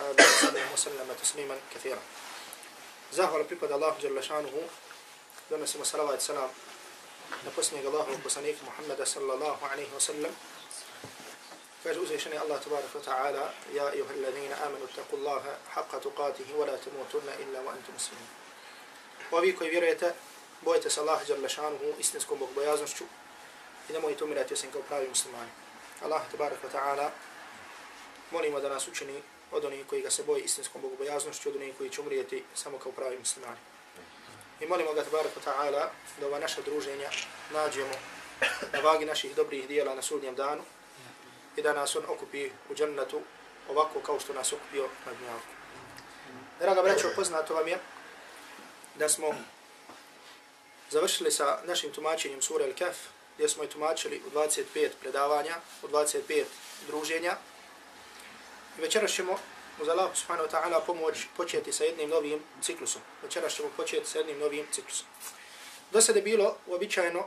وأصحابه وسلم وسلم تسليما كثيرا Zahvala pripada Allahu Jalla šanuhu, donosimo salavat salam na posljednjeg Allahu poslanika Muhammeda sallallahu alaihi wa sallam. Kaže uzvišeni Allah tabarak wa ta'ala, Ja ayuha alladhina amanu taku Allaha haqqa tuqatihi wa la tamutunna illa wa antum muslimin. Ovi koji vjerujete, bojite se Allah Jalla šanuhu istinskom bogbojaznošću i nemojte umirati osim kao pravi muslimani. Allah tabarak wa ta'ala molimo da nas učini od onih koji ga se boji istinskom bogobojaznošću, od onih koji će umrijeti samo kao pravi muslimani. I molimo ga tabaraka ta'ala da ova naša druženja nađemo na vagi naših dobrih dijela na sudnjem danu i da nas on okupi u džennetu ovako kao što nas okupio na dnjavku. Draga braćo, poznato vam je da smo završili sa našim tumačenjem sura Al-Kaf, gdje smo je tumačili u 25 predavanja, u 25 druženja. I večeras ćemo uz Allah subhanahu wa ta'ala pomoć početi sa jednim novim ciklusom. Večeras ćemo početi sa jednim novim ciklusom. Do sada je bilo uobičajeno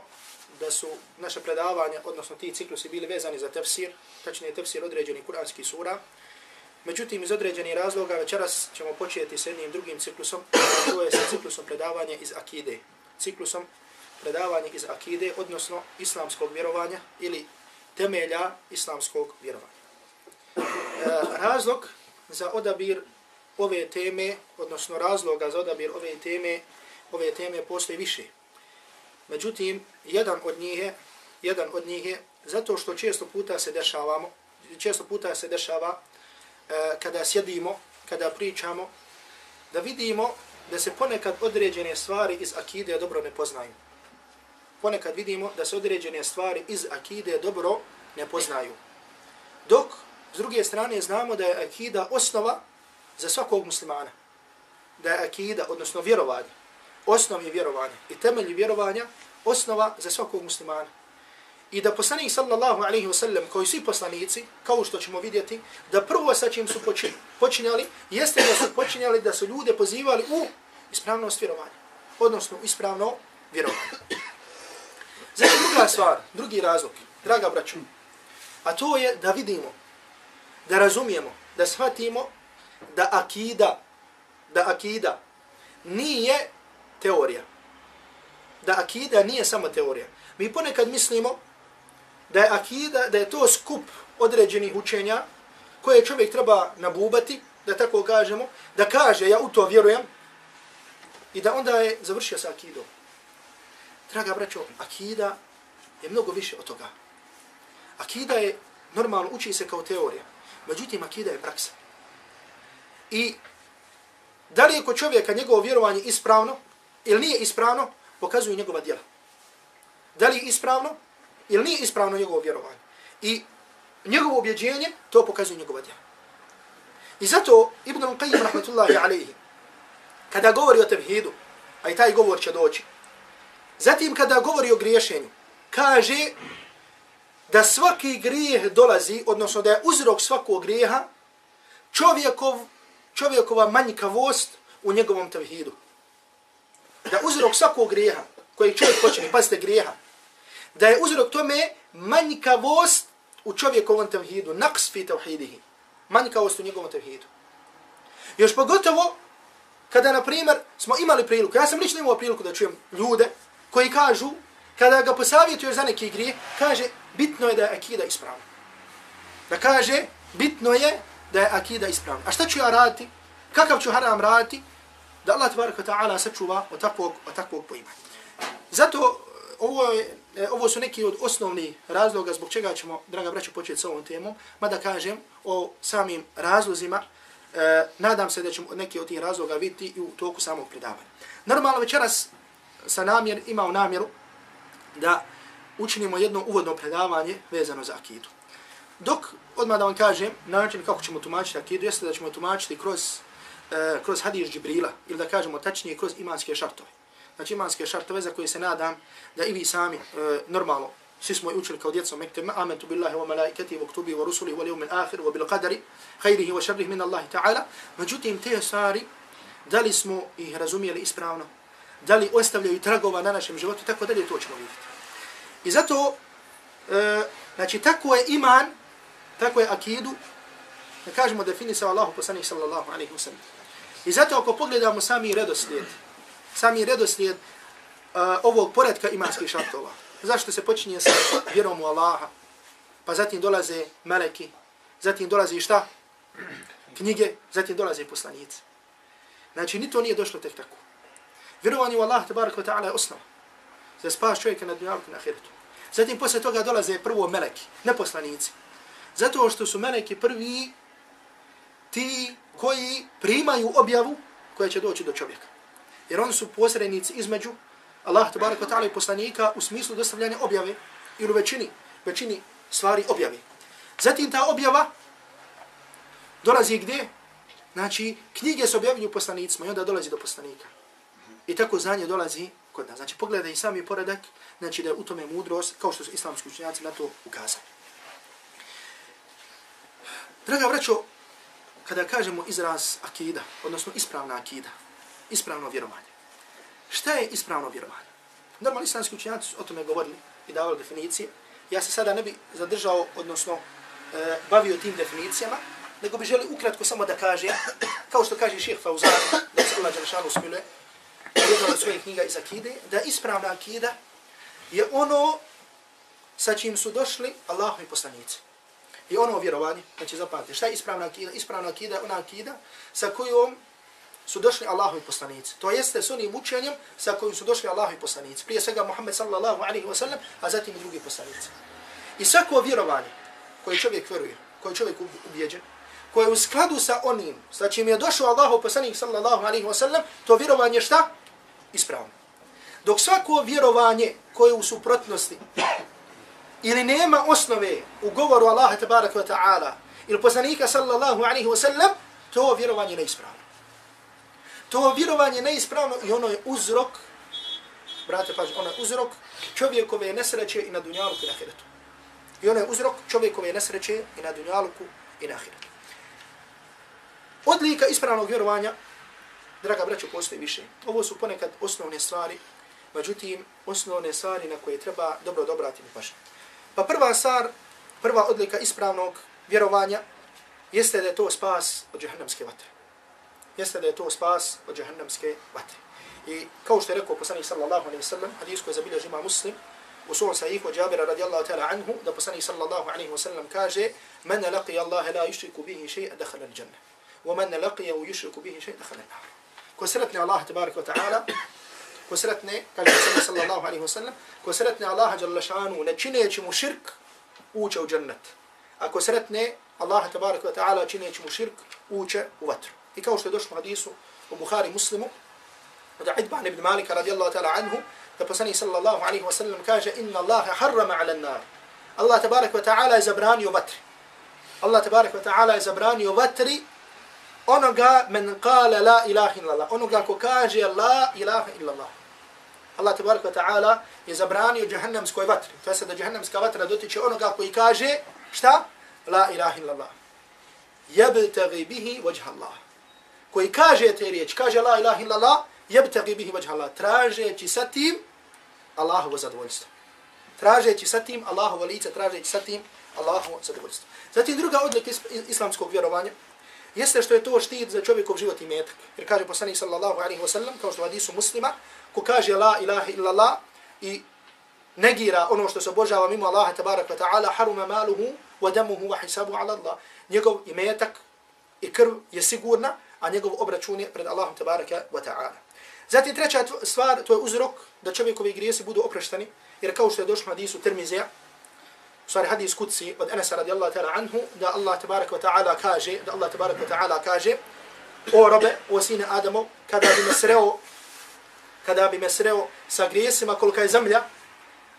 da su naše predavanja, odnosno ti ciklusi, bili vezani za tefsir, tačnije tefsir određeni kuranski sura. Međutim, iz određenih razloga večeras ćemo početi sa jednim drugim ciklusom, to je sa ciklusom predavanja iz akide. Ciklusom predavanja iz akide, odnosno islamskog vjerovanja ili temelja islamskog vjerovanja. Eh, razlog za odabir ove teme, odnosno razloga za odabir ove teme, ove teme postoji više. Međutim, jedan od njih je, jedan od njih je zato što često puta se dešavamo, često puta se dešava e, kada sjedimo, kada pričamo, da vidimo da se ponekad određene stvari iz akide dobro ne poznaju ponekad vidimo da se određene stvari iz akide dobro ne poznaju. Dok, s druge strane, znamo da je akida osnova za svakog muslimana. Da je akida, odnosno vjerovanje, osnov je vjerovanje i temelj vjerovanja osnova za svakog muslimana. I da poslanik sallallahu alaihi wa sallam, koji svi poslanici, kao što ćemo vidjeti, da prvo sa čim su počinjali, jeste da su počinjali da su ljude pozivali u ispravnost vjerovanja. Odnosno, ispravno vjerovanje. Znači, druga stvar, drugi razlog, draga braću, a to je da vidimo, da razumijemo, da shvatimo da akida, da akida nije teorija. Da akida nije samo teorija. Mi ponekad mislimo da je akida, da je to skup određenih učenja koje čovjek treba nabubati, da tako kažemo, da kaže ja u to vjerujem i da onda je završio sa akidom. Draga braćo, akida je mnogo više od toga. Akida je, normalno, uči se kao teorija. Međutim, akida je praksa. I da li je kod čovjeka njegovo vjerovanje ispravno ili nije ispravno, pokazuju njegova djela. Da li je ispravno ili nije ispravno njegovo vjerovanje. I njegovo objeđenje, to pokazuje njegova djela. I zato Ibn Qayyim, rahmatullahi alaihi, kada govori o tevhidu, a i taj govor će doći, Zatim kada govori o griješenju, kaže da svaki grijeh dolazi, odnosno da je uzrok svakog grijeha čovjekov, čovjekova manjkavost u njegovom tevhidu. Da uzrok svakog grijeha koji čovjek počne, pazite grijeha, da je uzrok tome manjkavost u čovjekovom tevhidu, naks fi tevhidihi, manjkavost u njegovom tevhidu. Još pogotovo kada, na primjer, smo imali priliku, ja sam lično imao priliku da čujem ljude koji kažu, kada ga posavjetuješ za neki grije, kaže, bitno je da je akida ispravna. Da kaže, bitno je da je akida ispravna. A šta ću ja raditi? Kakav ću haram raditi? Da Allah tbaraka ta'ala sačuva od takvog, od takvog poimanja. Zato e, ovo, je, e, ovo su neki od osnovnih razloga zbog čega ćemo, draga braća, početi s ovom temom, mada kažem o samim razlozima, e, nadam se da ćemo neki od tih razloga vidjeti i u toku samog predavanja. Normalno večeras sa namjer, imao namjeru da učinimo jedno uvodno predavanje vezano za akidu. Dok odmah da vam kažem, način kako ćemo tumačiti akidu, jeste da ćemo tumačiti kroz, e, kroz hadis Džibrila, ili da kažemo tačnije kroz imanske šartove. Znači imanske šartove za koje se nadam da i vi sami e, normalno, svi smo učili kao djeca mekte, amentu billahi wa malaikati wa kutubihi wa rusuli wa liumil ahir wa bil qadari, khairihi wa sharrihi min Allahi ta'ala. Međutim, te stvari, da li smo ih razumijeli ispravno, da li ostavljaju tragova na našem životu, tako dalje to ćemo vidjeti. I zato, e, znači, tako je iman, tako je akidu, da kažemo definisao Allahu poslanih sallallahu alaihi wa. I zato ako pogledamo sami redoslijed, sami redoslijed uh, ovog poredka imanskih šartova, zašto se počinje sa vjerom u Allaha, pa zatim dolaze meleki, zatim dolaze šta? Knjige, zatim dolaze poslanice. Znači, ni to nije došlo tek tako. Vjerovanje u Allah, tabarak wa ta'ala, je osnova. Za spas čovjeka na dunjalku na ahiretu. Zatim posle toga dolaze prvo meleki, ne poslanici. Zato što su meleki prvi ti koji primaju objavu koja će doći do čovjeka. Jer oni su posrednici između Allah tabaraka ta'ala i poslanika u smislu dostavljanja objave ili u većini, većini stvari objave. Zatim ta objava dolazi gdje? Znači, knjige se objavljuju poslanicima i onda dolazi do poslanika. I tako znanje dolazi kod nas. Znači, pogledaj sami poredak, znači da je u tome mudrost, kao što su islamski učenjaci na to ukazali. Draga braćo, kada kažemo izraz akida, odnosno ispravna akida, ispravno vjerovanje, šta je ispravno vjerovanje? Normalni islamski učenjaci su o tome govorili i davali definicije. Ja se sada ne bi zadržao, odnosno e, bavio tim definicijama, nego bi želi ukratko samo da kaže, kao što kaže šeheh Fauzan, da se Allah Đelešanu smiluje, jedna od svojih knjiga iz akide, da ispravna akida je ono sa čim su došli Allahovi poslanici. I ono vjerovanje, znači zapamte, šta je ispravna akida? Ispravna akida je ona akida sa kojom su došli Allahovi poslanici. To jeste s onim učenjem sa kojim su došli Allahovi poslanici. Prije svega Muhammed sallallahu alaihi wa sallam, a zatim i drugi poslanici. I svako vjerovanje koje čovjek vjeruje, koje čovjek ubjeđen, koje je u skladu sa onim sa čim je došao Allahov poslanik sallallahu alaihi wa sallam, to vjerovanje šta? Ispravno. Dok svako vjerovanje koje u suprotnosti ili nema osnove u govoru Allaha tabaraka wa ta'ala ili poslanika sallallahu alaihi wa sallam, to vjerovanje neispravno. To vjerovanje neispravno i ono je uzrok, brate paži, ono je uzrok čovjekove nesreće i na dunjaluku i na ahiretu. I ono je uzrok čovjekove nesreće i na dunjaluku i na ahiretu. Odlika ispravnog vjerovanja, draga braćo, postoji više. Ovo su ponekad osnovne stvari, međutim, osnovne stvari na koje treba dobro dobrati mi pažnje. Pa prva stvar, prva odlika ispravnog vjerovanja jeste da je to spas od džahannamske vatre. Jeste da je to spas od džahannamske vatre. I kao što je rekao poslanik sallallahu alaihi sallam, hadis koji zabilje žima muslim, u svom sahihu Jabira radijallahu ta'ala anhu, da poslanik sallallahu alaihi sallam kaže, men laqi Allah la yushriku bihi še'a dakhala al-jannah. ومن لقيه ويشرك به شيء دخل النار كسرتني الله تبارك وتعالى كسرتني قال صلى الله عليه وسلم كسرتني الله جل شانه mu širk uče u džennet a kosretne Allah tabarak wa ta'ala čineći mu širk uče u vatru i kao što je došlo u hadisu u Bukhari muslimu od Idban ibn Malika radijallahu ta'ala anhu da poslanik sallallahu alaihi wa sallam kaže inna Allah harrama ala nar Allah tabarak wa ta'ala je zabranio vatri Allah tabarak wa ta'ala je zabranio vatri onoga men kale la ilaha illallah, onoga ko kaže la ilaha illallah. Allah tabaraka wa ta'ala je zabranio džahannamskoj vatri. To je da džahannamska vatra dotiče onoga koji kaže šta? La ilaha illallah. Jebtagi bihi vajha Allah. Koji kaže te riječ, kaže la ilaha illallah, jebtagi bihi vajha Allah. Tražeći sa tim Allahovo zadovoljstvo. Tražeći sa tim Allahovo lice, tražeći sa tim Allahovo zadovoljstvo. Zatim druga odlika islamskog vjerovanja, jeste što je to štit za čovjekov život i metak. Jer kaže poslanik sallallahu alaihi wa sallam, kao što hadisu muslima, ko kaže la ilaha illallah i negira ono što se obožava mimo Allaha tabarak wa ta'ala, haruma maluhu wa damuhu wa hisabu ala Allah. Njegov imetak i krv je sigurna, a njegov obračun je pred Allahom tabaraka wa ta'ala. Zatim treća stvar, to je uzrok da čovjekovi grijesi budu opreštani, jer kao što je došlo hadisu Tirmizija, stvari hadis kutsi od Enesa radijallahu ta'ala anhu, da Allah tabaraka wa ta'ala kaže, da Allah tabaraka wa ta'ala kaže, o robe, o sine Adamo, kada bi me sreo, kada bi me sreo sa grijesima kolika je zemlja,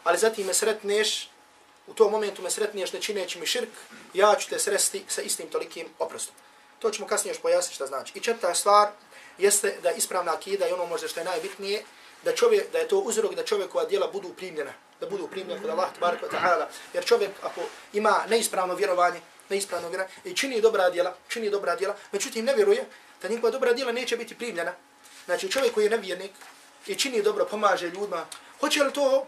ali zatim me sretneš u tom momentu me sretneš ne čineći mi širk, ja ću te sresti sa istim tolikim oprostom. To ćemo kasnije još pojasniti šta znači. I četvrta stvar jeste da ispravna akida i ono možda što je najbitnije, da čovjek da je to uzrok da čovjekova djela budu primljena, da budu primljena kod Allah tebareke taala, jer čovjek ako ima neispravno vjerovanje, neispravno vjerovanje i čini dobra djela, čini dobra djela, međutim ne vjeruje da njegova dobra djela neće biti primljena. Znači čovjek koji je nevjernik i čini dobro, pomaže ljudima, hoće li to,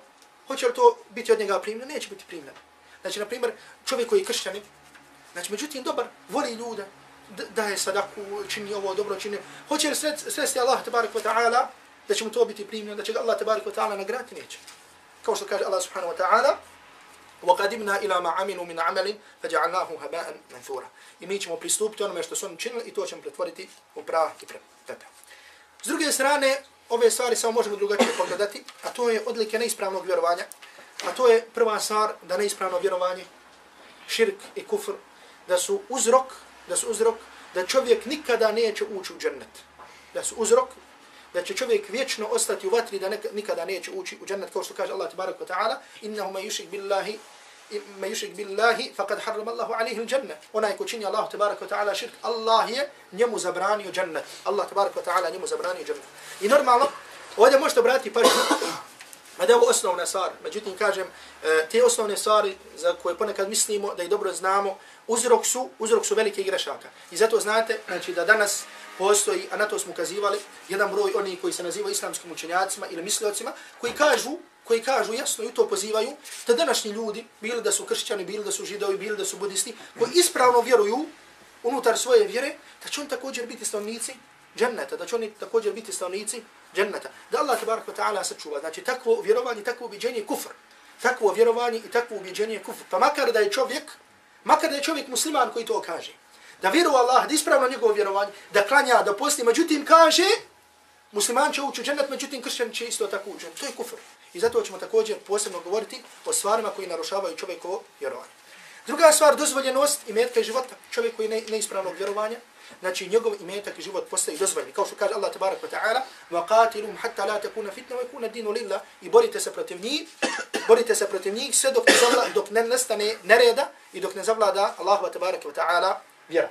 hoće li to biti od njega primljeno? Neće biti primljeno. Znači, na primjer, čovjek koji je kršćanin, znači, međutim, dobar, voli ljude, daje sadaku, čini ovo dobro, čini, hoće li sresti Allah, tabarik wa ta'ala, da će mu to biti primljeno, da će ga Allah, tabarik wa ta'ala, nagrati, neće Kao što kaže Allah, subhanahu wa ta'ala, وقدمنا الى ما عملوا من عمل فجعلناه هباء منثورا i mi ćemo pristupiti onome što su oni činili i to ćemo pretvoriti u prah i pepeo. S druge strane, ove stvari samo možemo drugačije pogledati, a to je odlike neispravnog vjerovanja, a to je prva stvar da neispravno vjerovanje, širk i kufr, da su uzrok, da su uzrok da čovjek nikada neće ući u džennet. Da su uzrok da će čovjek vječno ostati u vatri da nikada neće ući u džennet, kao što kaže Allah tabaraka wa ta'ala, innahu ma yushik billahi ma yushrik billahi faqad harrama Allahu alayhi al-janna. Onaj ko čini Allahu tebaraka wa taala širk, Allah je njemu zabranio džennet. Allah tebaraka wa taala njemu zabranio džennet. I normalno ovdje možete obratiti pažnju Mada je ovo osnovna stvar, međutim kažem, e, te osnovne stvari za koje ponekad mislimo da i dobro znamo, uzrok su, uzrok su velike grešaka. I zato znate, znači da danas postoji, a na to smo ukazivali, jedan broj oni koji se nazivaju islamskim učenjacima ili misliocima, koji kažu koji kažu jasno i to pozivaju, da današnji ljudi, bili da su kršćani, bili da su židovi, bili da su budisti, koji ispravno vjeruju unutar svoje vjere, da će oni također biti stavnici dženneta, da će oni također biti stavnici dženneta. Da Allah tabaraka ta'ala sačuva. Znači takvo vjerovanje, takvo ubiđenje je kufr. Takvo vjerovanje i takvo ubiđenje je kufr. Pa makar da je čovjek, makar da je čovjek musliman koji to kaže, da vjeruje Allah, da ispravno njegovo vjerovanje, da klanja, da posti, međutim kaže, musliman će ući u džennet, međutim kršćan će isto tako ući. To je kufr. I zato ćemo također posebno govoriti o stvarima koji narušavaju čovjekovo vjerovanje. Druga stvar, dozvoljenost imetka i života. Čovjek koji ne, neispravnog vjerovanja, znači njegov imetak i život postaje dozvoljeni. Kao što kaže Allah tabarak wa ta'ala, وَقَاتِلُمْ حَتَّى لَا تَكُونَ فِتْنَ وَيْكُونَ الدِّينُ لِلَّهِ I borite se protiv njih, borite se protiv njih sve dok ne, zavla, dok ne nestane nereda i dok ne zavlada Allah wa tabarak wa ta'ala vjera.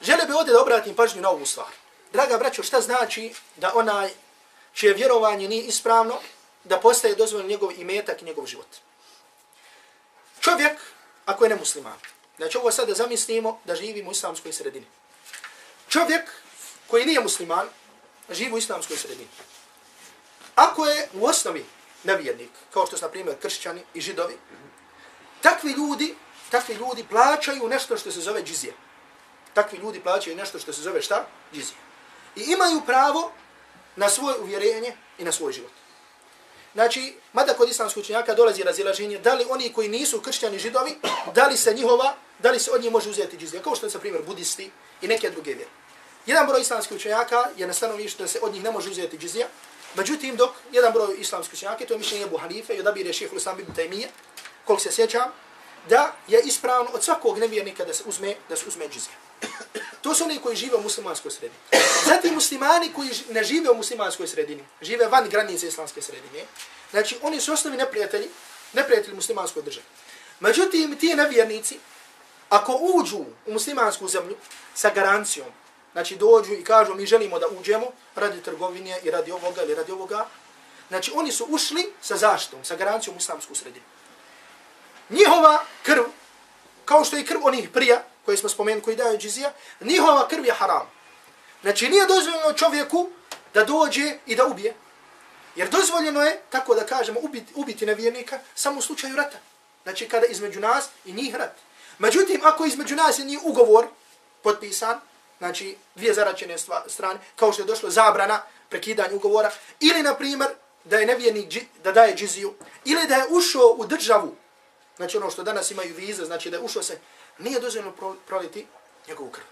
Žele bi ovdje da obratim pažnju na ovu stvar. Draga braćo, šta znači da onaj čije vjerovanje nije ispravno, da postaje dozvoljeno njegov imetak i njegov život. Čovjek, ako je nemusliman, znači ovo sada zamislimo da živimo u islamskoj sredini. Čovjek koji nije musliman, živi u islamskoj sredini. Ako je u osnovi nevjernik, kao što su, na primjer, kršćani i židovi, takvi ljudi, takvi ljudi plaćaju nešto što se zove džizija. Takvi ljudi plaćaju nešto što se zove šta? Džizija. I imaju pravo na svoje uvjerenje i na svoj život. Znači, mada kod islamskog učenjaka dolazi razilaženje, da li oni koji nisu kršćani židovi, da li se njihova, da li se od njih može uzeti džizija, kao što su, primjer, budisti i neke druge vjere. Jedan broj islamskih učenjaka je na stanovištu da se od njih ne može uzeti džizija, međutim, dok jedan broj islamskih učenjaka, to je mišljenje Buhanife i odabire je šehr Islam ibn Taymiye, koliko se sjećam, da je ispravno od svakog nevjernika da se uzme, da se uzme džizija. To su oni koji žive u muslimanskoj sredini. Zatim muslimani koji ne žive u muslimanskoj sredini, žive van granice islamske sredine, znači oni su osnovi neprijatelji, neprijatelji muslimanskoj državi. Međutim, ti nevjernici, ako uđu u muslimansku zemlju sa garancijom, znači dođu i kažu mi želimo da uđemo radi trgovine i radi ovoga ili radi ovoga, znači oni su ušli sa zaštitom, sa garancijom u islamsku sredinu. Njihova krv, kao što je krv onih prija, koje smo spomenuli, koji daju džizija, njihova krv je haram. Znači nije dozvoljeno čovjeku da dođe i da ubije. Jer dozvoljeno je, tako da kažemo, ubiti, ubiti nevjernika samo u slučaju rata. Znači kada između nas i njih rat. Međutim, ako između nas i njih ugovor potpisan, znači dvije zaračene strane, kao što je došlo zabrana prekidanja ugovora, ili na primjer da je nevjernik da daje džiziju, ili da je ušao u državu, znači ono što danas imaju vize, znači da je ušao se nije dozvoljeno proliti njegovu krv.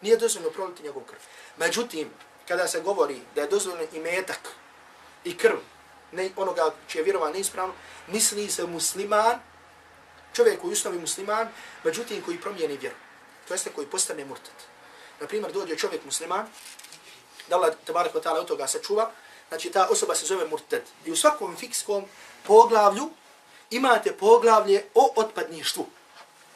Nije dozvoljeno proliti njegovu krv. Međutim, kada se govori da je dozvoljeno i metak i krv ne, onoga čije vjerovan neispravno, misli se musliman, čovjek koji ustavi musliman, međutim koji promijeni vjeru. To jeste koji postane murtad. Naprimjer, dođe čovjek musliman, da Allah tabarak wa ta'ala od toga se čuva, znači ta osoba se zove murtad. I u svakom fikskom poglavlju imate poglavlje o otpadništvu.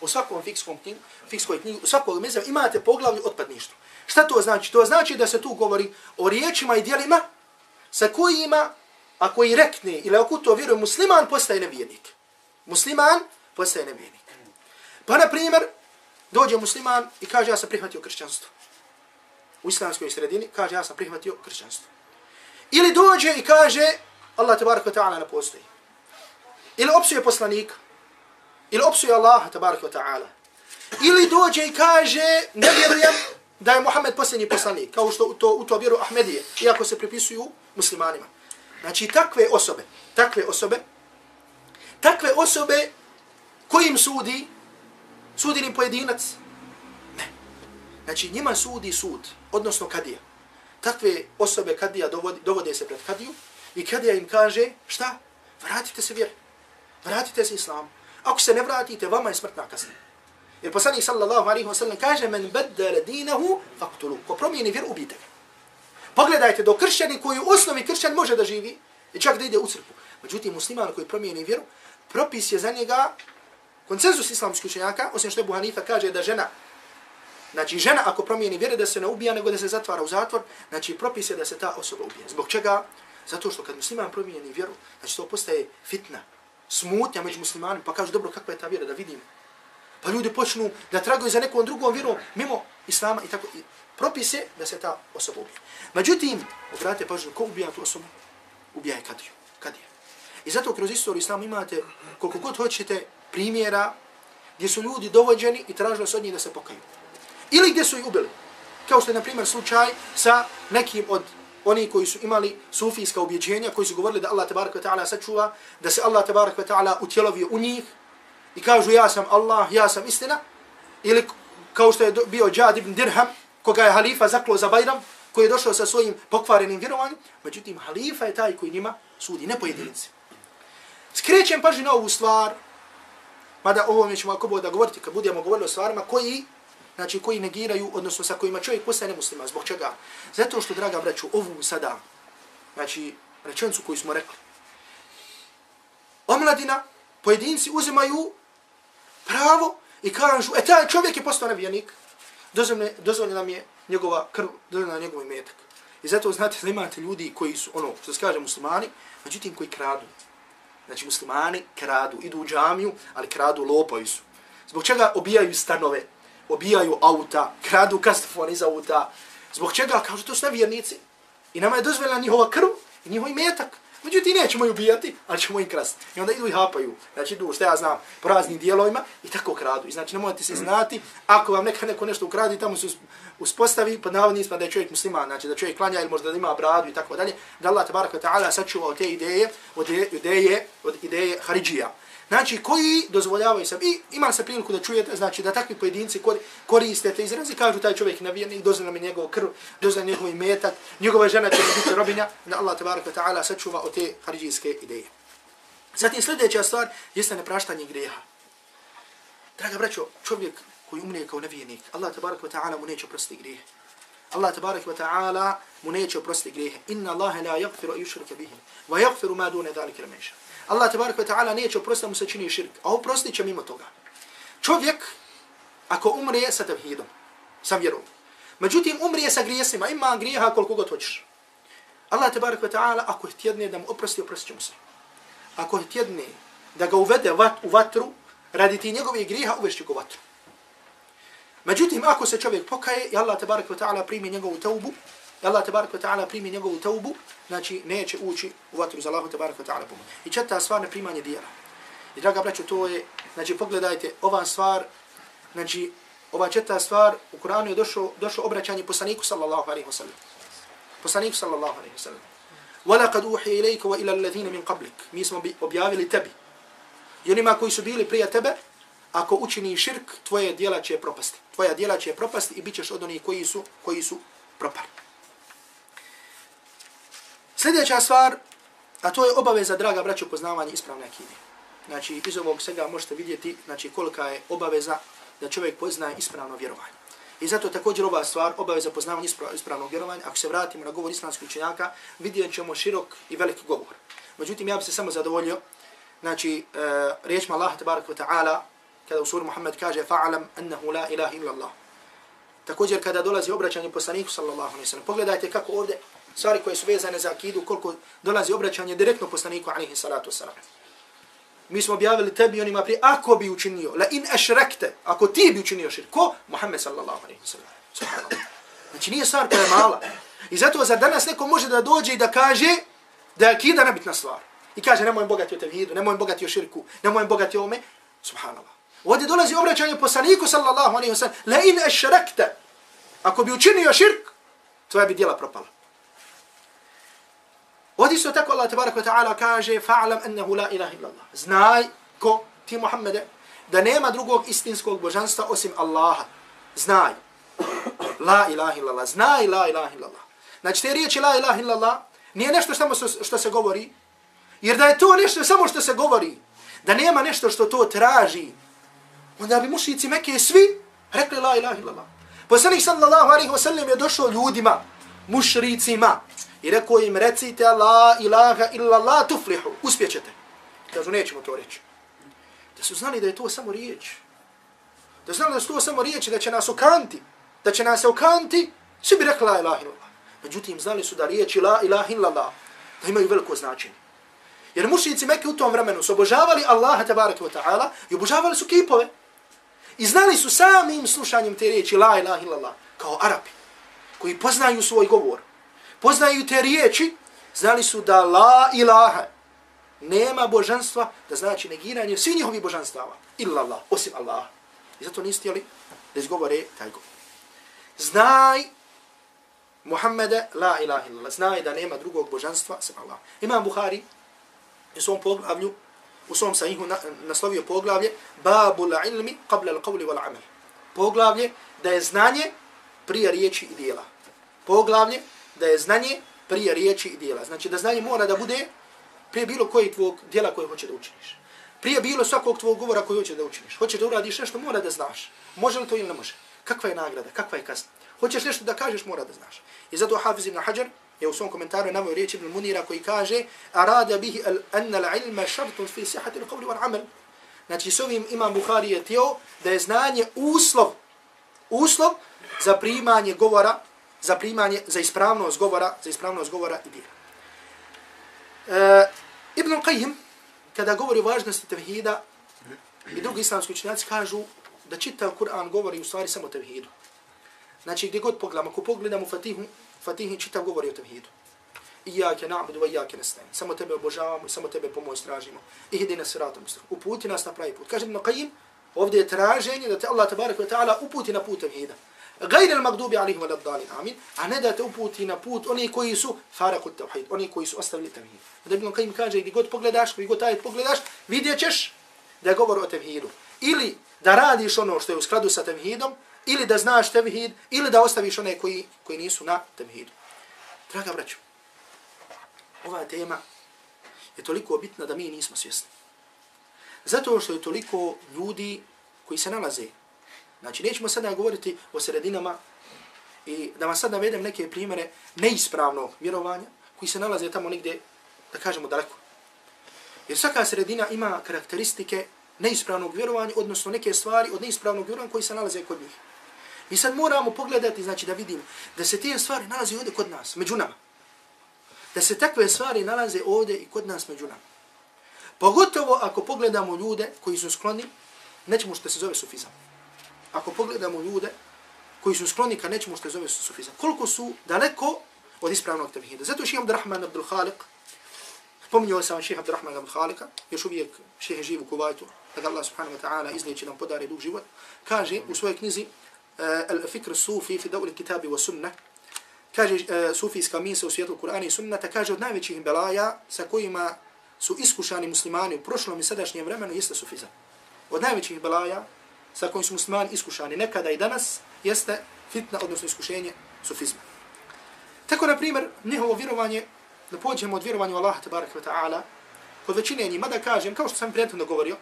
U svakom fikskom knjigu, fikskoj knjigi, u svakom mezem imate poglavlje o otpadništvu. Šta to znači? To znači da se tu govori o riječima i dijelima sa kojima, ako i rekne ili ako to vjeruje, musliman postaje nevjernik. Musliman postaje nevjernik. Pa, na primjer, dođe musliman i kaže ja sam prihvatio kršćanstvo. U islamskoj sredini kaže ja sam prihvatio kršćanstvo. Ili dođe i kaže Allah tabarak ta'ala ne postoji. Ili opsuje poslanika. Ili opsuje Allaha tabaraka wa ta'ala. Ili dođe i kaže ne vjerujem da je Muhammed posljednji poslanik, kao što u to, u to vjeru Ahmedije, iako se pripisuju muslimanima. Znači, takve osobe, takve osobe, takve osobe kojim sudi, sudi li pojedinac? Ne. Znači, njima sudi sud, odnosno kadija. Takve osobe kadija dovodi, dovode se pred kadiju i kadija im kaže, šta? Vratite se vjeru. Vratite se islamu. Ako se ne vratite, vama je smrtna kazna. Jer poslanik sallallahu alaihi wa sallam kaže men beddele dinahu faktulu. Ko promijeni vjeru, ubijte ga. Pogledajte, do kršćani koji u osnovi kršćan može da živi i čak da ide u crkvu. Međutim, musliman koji promijeni vjeru, propis je za njega koncenzus islamskih učenjaka, osim što je Buhanifa kaže da žena, znači žena ako promijeni vjeru da se ne ubija nego da se zatvara u zatvor, znači propis je da se ta osoba ubije. Zbog čega? Zato što kad musliman promijeni vjeru, znači to postaje fitna, smutnja među muslimanima, pa kažu dobro kakva je ta vjera da vidim Pa ljudi počnu da tragaju za nekom drugom vjerom mimo islama i tako. I propise da se ta osoba ubije. Međutim, obratite pažnju, ko ubija tu osobu? Ubija je kadiju. Kadija. I zato kroz istoriju islama imate koliko god hoćete primjera gdje su ljudi dovođeni i tražili se od njih da se pokaju. Ili gdje su ih ubili. Kao što je, na primjer, slučaj sa nekim od oni koji su imali sufijska ubjeđenja, koji su govorili da Allah tabarak wa ta'ala sačuva, da se Allah tabarak wa ta'ala utjelovio u njih, i kažu ja sam Allah, ja sam istina, ili kao što je bio Džad ibn Dirham, koga je halifa zaklo za Bajram, koji je došao sa svojim pokvarenim vjerovanjem, međutim, halifa je taj koji njima sudi, ne pojedinci. Skrećem pažnju na ovu stvar, mada ovo mi ćemo ako bude govoriti, kad budemo govorili o stvarima, koji, znači, koji negiraju, odnosno sa kojima čovjek postane muslima. Zbog čega? Zato što, draga braću, ovu sada, znači, rečencu koju smo rekli, omladina, pojedinci uzimaju pravo i kažu, e taj čovjek je postao nevijenik, dozvoljena nam je njegova krv, dozvoljena nam je njegov imetak. I zato znate da imate ljudi koji su, ono, što se kaže muslimani, međutim koji kradu. Znači muslimani kradu, idu u džamiju, ali kradu, lopaju su. Zbog čega obijaju stanove, obijaju auta, kradu kastofon iz auta. Zbog čega, kažu, to su nevjernici. I nama je dozvoljena njihova krv i njihov imetak. Međutim, nećemo ju ubijati, ali ćemo im krasti. I onda idu i hapaju. Znači, idu, što ja znam, po raznim dijelovima i tako kradu. I znači, ne možete se znati, ako vam neka neko nešto ukradi, tamo se uspostavi, pod navodnicima da je čovjek musliman, znači da čovjek klanja ili možda da ima bradu i tako dalje, da Allah, tabaraka ta'ala, sačuva od te ideje, od ideje, od ideje Haridžija znači koji dozvoljavaju sebi. i ima se priliku da čujete znači da takvi pojedinci koriste te izraze. Kažu taj čovjek nevjernik dozvoljeno mi njegov krv dozvoljeno njegov imetak, njegova žena će biti robinja. Da Allah tabaraka taala sačuva od te haridžijske ideje. Zatim sljedeća stvar jeste nepraštanje grijeha. Draga braćo čovjek koji umre kao nevjernik Allah tabaraka taala mu neće oprostiti grijehe. Allah tebarak wa taala mu neće oprostiti grijehe. Inna Allahe la yaghfiru yushrika bihi wa yaghfiru ma dun zalika liman yasha. Allah tabarak wa ta'ala neće oprostiti mu se čini širk, a oprostit će mimo toga. Čovjek, ako umrije sa tevhidom, sa vjerom, međutim umrije sa grijesima, ima grijeha koliko god hoćeš. Allah tabarak wa ta'ala, ako je tjedne da mu oprosti, oprostit će mu se. Ako je tjedne da ga uvede vat, u vatru, radi ti njegove grijeha, uvešće ga u vatru. Međutim, ako se čovjek pokaje i Allah tabarak wa ta'ala primi njegovu taubu, i Allah tabarak wa ta'ala primi njegovu taubu, znači neće ući u vatru za Allahu tabarak wa ta'ala pomoć. I četvrta stvar ne primanje dijela. I draga braćo, to je, znači pogledajte, ova stvar, znači ova četvrta stvar, u Kur'anu je došlo, došlo obraćanje poslaniku sallallahu alaihi wa sallam. Poslaniku sallallahu alaihi wa sallam. وَلَقَدْ أُوحِيَ إِلَيْكَ وَإِلَى الَّذِينَ مِنْ قَبْلِكَ Mi smo objavili tebi. I onima koji su bili prije tebe, ako učini širk, tvoje dijela će propasti. Tvoja dijela će propasti i bit ćeš od onih koji su, koji su propali. Sljedeća stvar, a to je obaveza, draga braćo, poznavanje ispravne akide. Znači, iz ovog svega možete vidjeti znači, kolika je obaveza da čovjek poznaje ispravno vjerovanje. I zato također ova stvar, obaveza poznavanja ispravnog vjerovanja, ako se vratimo na govor islamskih učenjaka, vidjet ćemo širok i veliki govor. Međutim, ja bih se samo zadovoljio, znači, uh, riječima Allah, tabarak wa ta'ala, kada u suri Muhammed kaže, fa'alam annahu la ilaha illa Allah. Također, kada dolazi obraćanje poslaniku, sallallahu alaihi sallam, pogledajte kako ovdje, stvari koje su vezane za akidu, koliko dolazi obraćanje direktno poslaniku, alaihi salatu wasalam. Mi smo objavili tebi onima prije, ako bi učinio, la in ešrekte, ako ti bi učinio širk, ko? Muhammed sallallahu alaihi sallam. Znači nije stvar koja je mala. I zato za danas neko može da dođe i da kaže da je akida nebitna stvar. I kaže nemoj bogati o tevhidu, nemoj bogati o širku, nemoj bogati o ome. Subhanallah. Ovdje dolazi obraćanje poslaniku sallallahu alaihi sallam, la in ešrekte, ako bi učinio širk, tvoja bi djela propala. Ovdje su tako Allah tabaraka ta'ala kaže fa'alam ennehu la ilaha illallah. Znaj ko ti Muhammede da nema drugog istinskog božanstva osim Allaha. Znaj. La ilaha illallah. Znaj la ilaha illallah. Znači te riječi la ilaha illallah nije nešto samo što se govori. Jer da je to nešto samo što se govori, da nema nešto što to traži, onda bi mušici Mekke svi rekli la ilaha illallah. Poslanik sallallahu alaihi wa sallam je došao ljudima, mušricima, I rekao im, recite la ilaha illa la tuflihu, uspjećete. Kažu, nećemo to reći. Da su znali da je to samo riječ. Da su znali da su to samo riječ, da će nas okanti. Da će nas okanti, svi bi rekli la ilaha illa la. Međutim, znali su da riječi la ilaha illa la, da imaju veliko značenje. Jer mušnici Mekke u tom vremenu su obožavali Allaha tabaraka wa ta'ala i obožavali su kipove. I znali su samim slušanjem te riječi la ilaha illa la, kao Arapi, koji poznaju svoj govor, poznaju te riječi, znali su da la ilaha, nema božanstva, da znači negiranje svih njihovih božanstava, illa Allah, osim Allah. I zato nisu htjeli da izgovore taj govor. Znaj, Muhammede, la ilaha illallah, znaj da nema drugog božanstva, sem Allah. Imam Buhari, u svom poglavlju, u svom sahihu naslovio poglavlje, babu la ilmi qabla l'qavli wal amal. Poglavlje da je znanje prije riječi i dijela. Poglavlje da je znanje prije riječi i dijela. Znači da znanje mora da bude prije bilo koji tvog dijela koje hoće da učiniš. Prije bilo svakog tvog govora koji hoće da učiniš. Hoće da uradiš nešto, mora da znaš. Može li to ili ne može? Kakva je nagrada? Kakva je kazna? Hoćeš nešto da kažeš, mora da znaš. I zato Hafiz ibn Hajar je u svom komentaru navio riječ ibn Munira koji kaže Arada bihi anna l'ilma šartun fi sihati l'qavli wal amal. Znači s ovim imam Bukhari je tijelo da je znanje uslov, uslov za primanje govora za primanje, za ispravnost govora, za ispravnost govora i djela. E, Ibn Qayyim, kada govori o važnosti tevhida, i drugi islamski učenjaci kažu da čita Kur'an govori u stvari samo o tevhidu. Znači, gdje god pogledamo, ako pogledamo Fatihu, Fatihi čita govori o tevhidu. Iyake na'budu wa iyake nasta'in. Samo tebe obožavamo i samo tebe pomoć tražimo. Ihdina siratal mustaqim. Uputi nas na pravi put. Kaže Ibn Qayyim, ovdje je traženje da te Allah tabarak wa ta'ala uputi na put tevhida. غير المغضوب عليهم ولا الضالين امين انا دات اوبوتي на пут они који су фараку тавхид они који су оставили тавхид да бидно кај ми каже и год погледаш и год тај погледаш видјећеш да говор о тавхиду или да радиш оно што је у складу са тавхидом ili da знаш тавхид или да оставиш оне који који нису на тавхиду драга браћо ова тема је толико битна да ми нисмо свјесни zato što je toliko ljudi koji se nalaze Znači, nećemo sada govoriti o sredinama i da vam sad navedem neke primere neispravnog vjerovanja koji se nalaze tamo negdje, da kažemo, daleko. Jer svaka sredina ima karakteristike neispravnog vjerovanja, odnosno neke stvari od neispravnog vjerovanja koji se nalaze kod njih. Mi sad moramo pogledati, znači da vidimo da se te stvari nalaze ovdje kod nas, među nama. Da se takve stvari nalaze ovdje i kod nas među nama. Pogotovo ako pogledamo ljude koji su skloni, nećemo što se zove sufizam ako pogledamo ljude koji su skloni ka nečemu što zove sufizam, koliko su daleko od ispravnog tevhida. Zato ših Abdurrahman Abdul Khaliq, spominjao sam ših Abdurrahman Abdul Khaliqa, još uvijek ših je živ u Kuvajtu, da Allah subhanahu wa ta'ala izliječi nam podari dug život, kaže u svojoj knjizi uh, Al-Fikr Sufi fi dauli kitabi wa sunna, kaže uh, sufijska misa u svijetu Kur'ana i sunnata, kaže od najvećih belaja sa kojima su iskušani muslimani u prošlom i sadašnjem vremenu jeste sufizam. Od najvećih belaja sa kojim su muslimani iskušani nekada i danas, jeste fitna, odnosno iskušenje sufizma. Tako, na primjer, njihovo vjerovanje, da pođemo od vjerovanja u Allaha, tabaraka wa ta'ala, kod većine njima da kažem, kao što sam prijateljno govorio,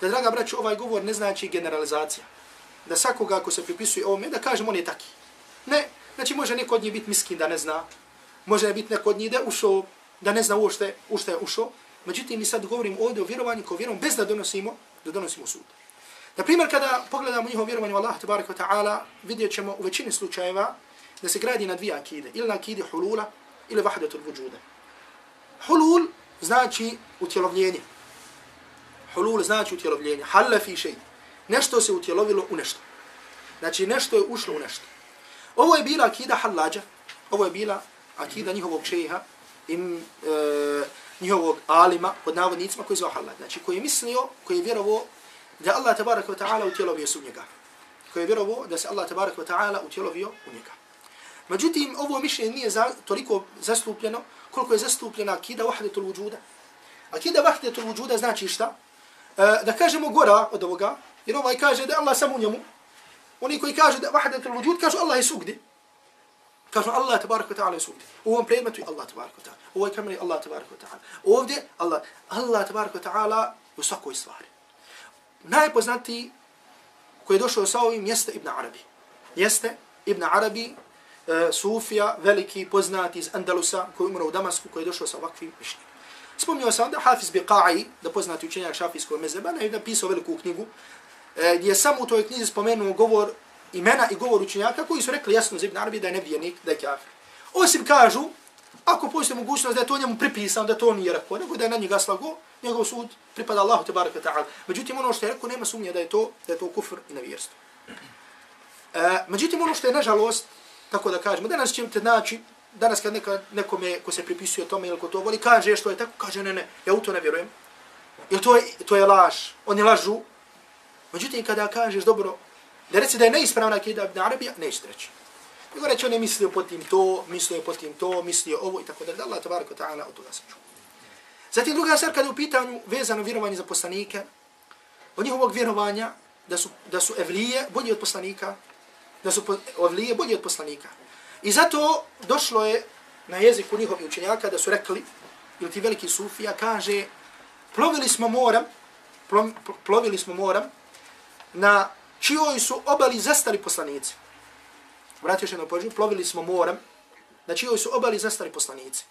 da, draga braću, ovaj govor ne znači generalizacija. da svakoga ako se pripisuje ovome, da kažemo on je taki. Ne, znači može neko od njih biti miskin da ne zna, može biti neko od njih da ušao, da ne zna ušte, ušte je ušao, međutim mi sad govorim ovdje o vjerovanju kao vjerom bez da donosimo, da donosimo sud. Na primjer, kada pogledamo njihovo vjerovanje u Allah, tabaraka ta'ala, vidjet ćemo u većini slučajeva da se gradi na dvije akide, ili na akide hulula, ili vahdetul vujuda. Hulul znači utjelovljenje. Hulul znači utjelovljenje. Halla fi šeji. Nešto se utjelovilo u nešto. Znači nešto je ušlo u nešto. Ovo je bila akida hallađa. Ovo je bila akida njihovog šeha i e, eh, njihovog alima pod navodnicima koji je zvao hallađa. Znači koji je mislio, koji je vjerovo da Allah tabaraka wa ta'ala utjelovio su njega. Koji je vjerovo da se Allah tabaraka wa ta'ala utjelovio u njega. Međutim, ovo mišljenje nije za, toliko zastupljeno koliko je zastupljena akida vahdetul vujuda. Akida vahdetul vujuda znači šta? E, da kažemo gora od ovoga, jer ovaj kaže da Allah samo u njemu. Oni koji kažu da vahdetul vujud, kažu Allah je sugdi. Kažu Allah tabaraka ta'ala je sugdi. U ovom predmetu je Allah tabaraka ta'ala. U ovoj kameri Allah tabaraka ta'ala. Ovdje Allah, Allah tabaraka ta'ala u svakoj stvari. Najpoznatiji koji je došao sa ovim jeste Ibn Arabi. Jeste Ibn Arabi, e, Sufija, veliki, poznati iz Andalusa, koji je umro u Damasku, koji je došao sa ovakvim mišljenjem. Spomnio sam da Hafiz Biqa'i, da poznati učenjak šafijskog mezeba, je napisao veliku knjigu, e, gdje je samo u toj knjizi spomenuo govor imena i govor učenjaka, koji su rekli jasno za Ibn Arabi da je nevjernik, da je kafir. Osim kažu, ako postoji mogućnost da je to njemu pripisano, da to nije rekao, nego da je na njega slago, njegov sud pripada Allahu te baraka ta'ala. Međutim, ono što je rekao, nema sumnje da je to, da je to kufr i nevjerstvo. E, međutim, ono što je nažalost, tako da kažemo, danas ćete naći, danas kad neka, nekome ko se pripisuje tome ili ko to voli, kaže što je tako, kaže ne, ne, ja u to ne vjerujem. Jer to je, to je laž, oni lažu. Međutim, kada kažeš dobro, da reci da je neispravna akida Ibn Arabija, neće reći. Nego reći, on je mislio po tim to, mislio po tim to, mislio ovo i tako da, Allah tabaraka ta'ala od toga saču. Zatim druga stvar kada je u pitanju vezano vjerovanje za poslanike, od njihovog vjerovanja da su, da su evlije bolji od poslanika, da su evlije bolji od poslanika. I zato došlo je na jeziku njihovih učenjaka da su rekli, ili ti veliki sufija, kaže, plovili smo moram, plovili smo moram, na čijoj su obali zastali poslanici. Vratio još jedno pođu, plovili smo moram, na čijoj su obali zastali poslanici.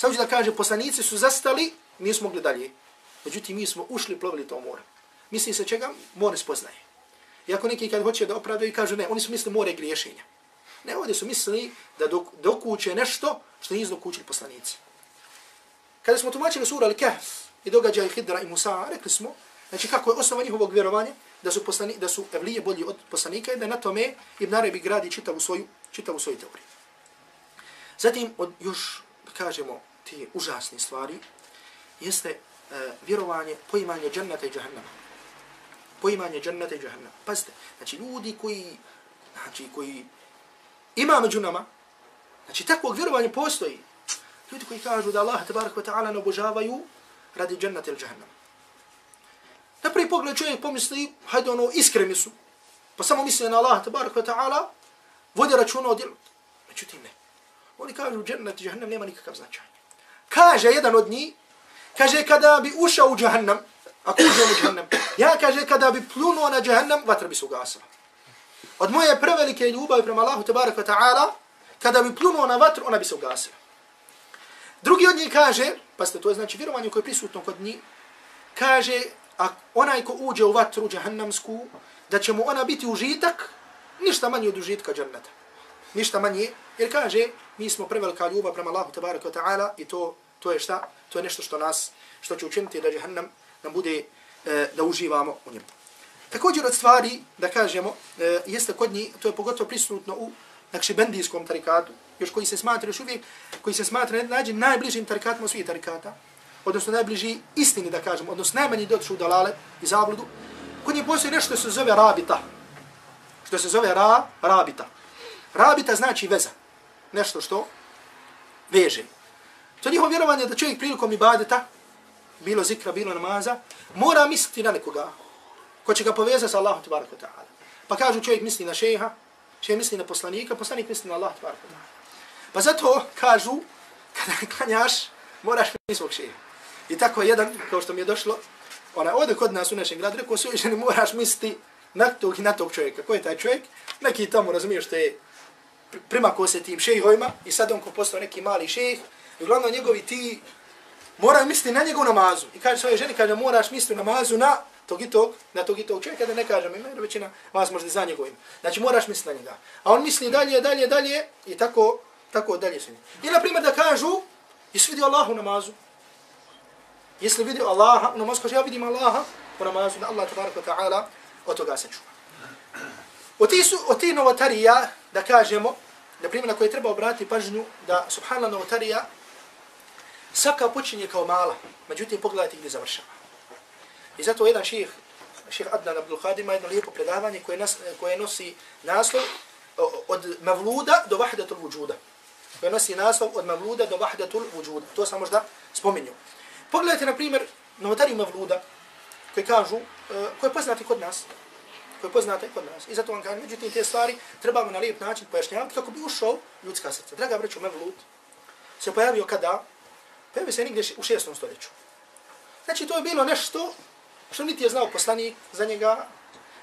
Šta hoće da kaže, poslanici su zastali, nismo mogli dalje. Međutim, mi smo ušli, plovili to more. Misli se čega? More spoznaje. Iako neki kad hoće da opravdaju, kažu ne, oni su mislili more griješenja. Ne, ovdje su mislili da dok, dokuće nešto što nisu dokućili poslanici. Kada smo tumačili sura Al-Kahf i događaj Hidra i Musa, rekli smo, znači kako je osnova njihovog vjerovanja, da su, poslani, da su evlije bolji od poslanika i da na tome Ibn Arabi gradi čitavu svoju, čitavu svoju teoriju. Zatim, od još, kažemo, te užasne stvari, jeste uh, vjerovanje, poimanje džennata i džahannama. Poimanje džennata i džahannama. Pazite, znači ljudi koji, znači koji ima među nama, znači takvog vjerovanja postoji. Ljudi koji kažu da Allah tabarak wa ta'ala ne obožavaju radi džennata ili džahannama. Na prvi pogled čovjek pomisli, hajde ono, iskreni su. Pa samo misli na Allah, tabarak wa ta'ala, vode računa o djelu. Međutim, ne. Oni kažu, džennet i džahannam nema nikakav značaj. Kaže jedan od njih, kaže kada bi ušao u džahannam, ako uđeo u džahannam, ja kaže kada bi plunuo na džahannam, vatra bi se ugasila. Od moje prevelike ljubavi prema Allahu, tabarak wa ta'ala, kada bi plunuo na vatru, ona bi se ugasila. Drugi od njih kaže, pa ste to je znači vjerovanje koje je prisutno kod njih, kaže, a onaj ko uđe u vatru džahannamsku, da će mu ona biti užitak, ništa manje od užitka džannata. Ništa manje, jer kaže, mi smo prevelika ljubav prema Allahu tabaraka wa ta'ala i to, to je šta? To je nešto što nas, što će učiniti da džahannam nam bude, e, da uživamo u njemu. Također od stvari, da kažemo, e, jeste kod njih, to je pogotovo prisutno u znači, bendijskom tarikatu, još koji se smatra još uvijek, koji se smatra nađe najbližim tarikatima svih tarikata, odnosno najbliži istini da kažem, odnosno najmanji dotiču dalale i zabludu, kod njih postoji nešto što se zove rabita. Što se zove ra, rabita. Rabita znači veza. Nešto što veže. To njihovo vjerovanje da čovjek prilikom ibadeta, bilo zikra, bilo namaza, mora misliti na nekoga ko će ga povezati sa Allahom tbaraka ta'ala. Pa kažu čovjek misli na šeha, šeha misli na poslanika, poslanik misli na Allah tbaraka ta'ala. Pa zato kažu, kada klanjaš, moraš misliti svog šeha. I tako jedan, kao što mi je došlo, ona ode kod nas u našem gradu, rekao svoj ženi moraš misliti na tog i na tog čovjeka. Ko je taj čovjek? Neki tamo, razumiješ, što je primako se tim šejhovima i sad on ko postao neki mali šejh, i uglavnom njegovi ti moraju misliti na njegov namazu. I kaže svoje ženi, kaže, moraš misliti namazu na tog i tog, na tog i tog čovjeka, da ne kažem ime, jer većina vas možda za njegovim. Znači, moraš misliti na njega. A on misli dalje, dalje, dalje i tako, tako dalje su. I na primjer da kažu, jesi vidio Allahu namazu? Jesi vidio Allaha u namazu? Kaže, ja vidim Allaha u namazu, da Allah tabaraka ta'ala od toga se čuva. Od tih, su, od ti novotarija, da kažemo, na primjer na koje treba obratiti pažnju, da subhanallah novotarija svaka počinje kao mala, međutim pogledajte gdje završava. I zato jedan ših, ših Adnan Abdul Khadim ima jedno lijepo predavanje koje, nas, koje nosi naslov od mavluda do vahdatul vujuda. Koje nosi naslov od mavluda do vahdatul vujuda. To sam možda spominio. Pogledajte, na primjer, novotari mavluda, koji kažu, e, koji je poznati kod nas, koje poznate kod nas. I zato vam kažem, međutim, te stvari trebamo na lijep način pojašnjavati kako bi ušao ljudska srca. Draga vreću, mevlut se pojavio kada? Pojavio se negdje u šestom stoljeću. Znači, to je bilo nešto što niti je znao poslanik za njega,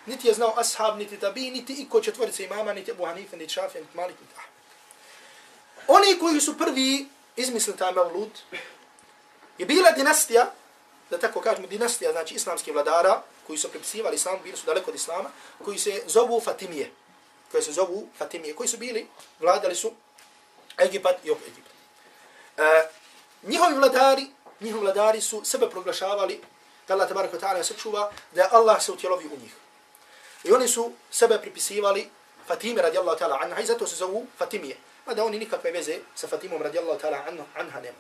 niti je znao ashab, niti tabi, niti iko četvorice imama, niti Abu Hanife, niti Šafija, niti Malik, niti Ahmed. Oni koji su prvi izmislili taj mevlut, je bila dinastija, da tako kažemo, dinastija, znači islamskih vladara, koji su pripisivali islamu, bili su daleko od islama, koji se zovu Fatimije, koji se zovu Fatimije, koji su bili, vladali su Egipat i oko Egipat. E, njihovi vladari, njihovi vladari su sebe proglašavali da Allah tabaraka ta'ala se čuva, da je Allah se utjelovi u njih. I oni su sebe pripisivali Fatime radijallahu ta'ala anha i zato se zovu Fatimije. Mada oni nikakve veze sa Fatimom radijallahu ta'ala anha nema.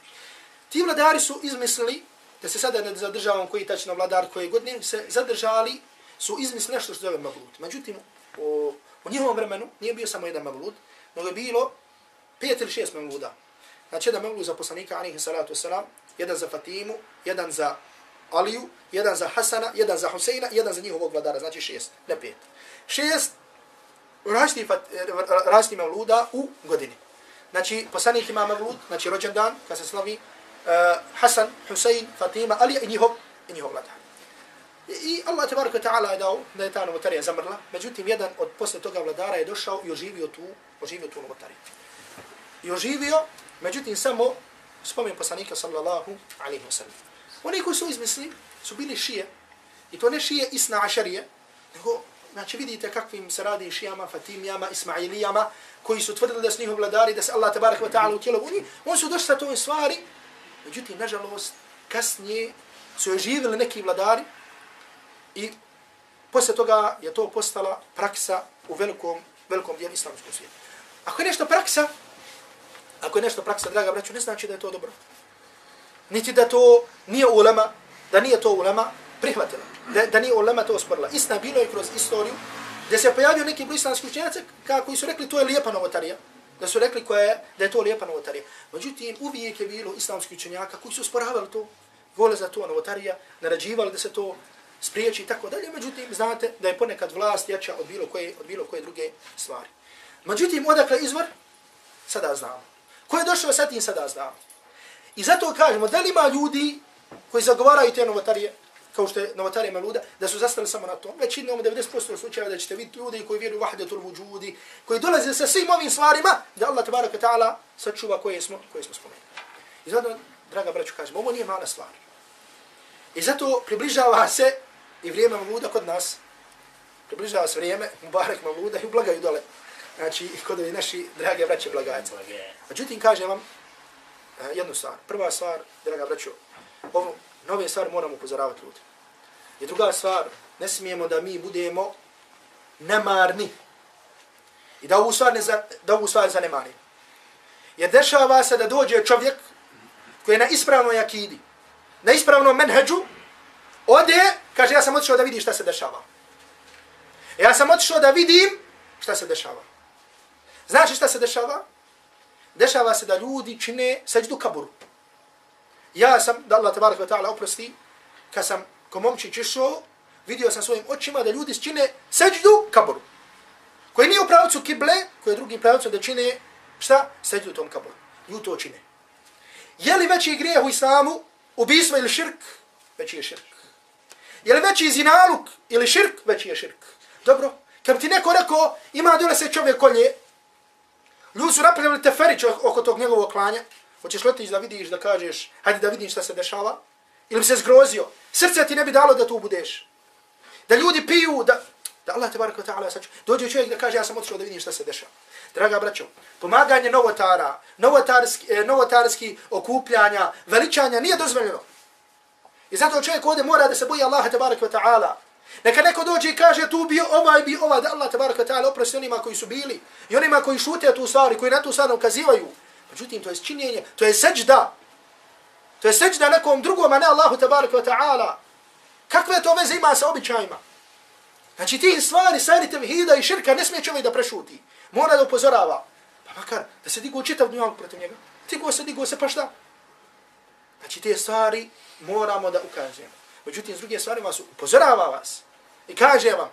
Ti vladari su izmislili da se sada ne zadržavam koji tačno vladar koje godine, se zadržali, su izmislili nešto što zove Mavlud. Međutim, u, u njihovom vremenu nije bio samo jedan Mavlud, nego je bilo pet ili šest Mavluda. Znači, jedan Mavlud za poslanika, alihi salatu wasalam, jedan za Fatimu, jedan za Aliju, jedan za Hasana, jedan za Huseina, jedan za njihovog vladara, znači šest, ne pet. Šest različiti Mavluda u godini. Znači, poslanik ima Mavlud, znači rođendan, kad se slavi, Eh, Hasan, Husein, Fatima, Ali i njihov, i njihov vladar. I Allah tebaraka ta'ala je dao da je ta novotarija zamrla, međutim jedan od posle toga vladara je došao i oživio tu, oživio tu novotariju. I oživio, međutim samo spomen poslanika sallallahu alaihi wa sallam. Oni koji su izmisli su bili šije, i to ne šije isna ašarije, nego, znači vidite kakvim se radi šijama, fatimijama, ismailijama, koji su tvrdili da su njihov vladari, da se Allah tebaraka ta'ala utjelo u njih, oni su došli sa toj stvari, Međutim, nažalost, kasnije su joj živjeli neki vladari i poslije toga je to postala praksa u velikom, velikom dijelu islamskog svijeta. Ako je nešto praksa, ako je nešto praksa, draga braću, ne znači da je to dobro. Niti da to nije ulema, da nije to ulema prihvatila. Da, da nije ulema to osporila. Istina bilo je kroz istoriju gdje se pojavio neki islamski učenjaci koji su rekli to je lijepa novotarija da su rekli koja je, da je to lijepa novotarija. Međutim, uvijek je bilo islamski učenjaka koji su sporavali to, vole za to novotarija, narađivali da se to spriječi i tako dalje. Međutim, znate da je ponekad vlast jača od bilo koje, od bilo koje druge stvari. Međutim, odakle izvor? Sada znamo. Ko je došao sa tim, sada znamo. I zato kažemo, da li ima ljudi koji zagovaraju te novotarije? Kao što je novotarija Meluda, da su zastali samo na tom. Već idemo 90% slučajeva da ćete vidjeti ljudi koji vjeruju vahdetul vujudi, koji dolaze sa svim ovim stvarima, da Allah tabaraka ta'ala sačuva koje smo, koje smo spomenuli. I zato, draga braću, kažemo, ovo nije mala stvar. I zato približava se i vrijeme Meluda kod nas, približava se vrijeme Mubarak Meluda i blagaju dole. Znači, kod ovi naši drage braće blagajce. Međutim, kažem vam eh, jednu stvar. Prva stvar, draga braću, ovo, nove stvari moramo upozoravati ljudi. I druga stvar, ne smijemo da mi budemo nemarni. I da ovu stvar, ne za, da ovu stvar zanemari. Jer dešava se da dođe čovjek koji je na ispravnoj akidi, na ispravnom menheđu, ode, kaže, ja sam otišao da vidim šta se dešava. Ja sam otišao da vidim šta se dešava. Znači šta se dešava? Dešava se da ljudi čine seđdu kaburu. Ja sam, da Allah tabarak wa ta'ala oprosti, kad sam ko momčić išao, vidio sam svojim očima da ljudi čine seđdu kaboru. Koji nije u pravcu kible, koji je drugi pravcu da čine, šta? Seđdu tom kaboru. Ljudi to čine. Je li veći grijeh u islamu, ubijstvo ili širk? Veći je širk. Je li veći zinaluk ili širk? Veći je širk. Dobro. Kad bi ti neko rekao, ima dole se čovjek kolje, ljudi su napravili teferić oko tog njegovog klanja, hoćeš letiš da vidiš, da kažeš, hajde da vidim šta se dešava, ili bi se zgrozio, srce ti ne bi dalo da tu budeš. Da ljudi piju, da, da Allah te baraka ta'ala saču. Dođe čovjek da kaže, ja sam otišao da vidim šta se dešava. Draga braćo, pomaganje novotara, novotarski, eh, novotarski okupljanja, veličanja nije dozvoljeno. I zato čovjek ovdje mora da se boji Allaha te baraka ta'ala. Neka neko dođe i kaže tu bio ovaj, bi ovaj, da Allah te baraka ta'ala oprosti onima koji su bili i onima koji šute tu stvari, koji na tu stvari ukazivaju. Međutim, to je činjenje, to je seđda. To je seđda nekom drugom, a ne Allahu tabaraka ta'ala. Kakve to veze ima sa običajima? Znači ti stvari, stvari tevhida i širka ne smije čovjek da prešuti. Mora da upozorava. Pa makar, da se digu čitav dnjavog protiv njega. Digu se, digu se, pa šta? Znači te stvari moramo da ukazujemo. Međutim, s druge stvari vas upozorava vas. I kaže vam.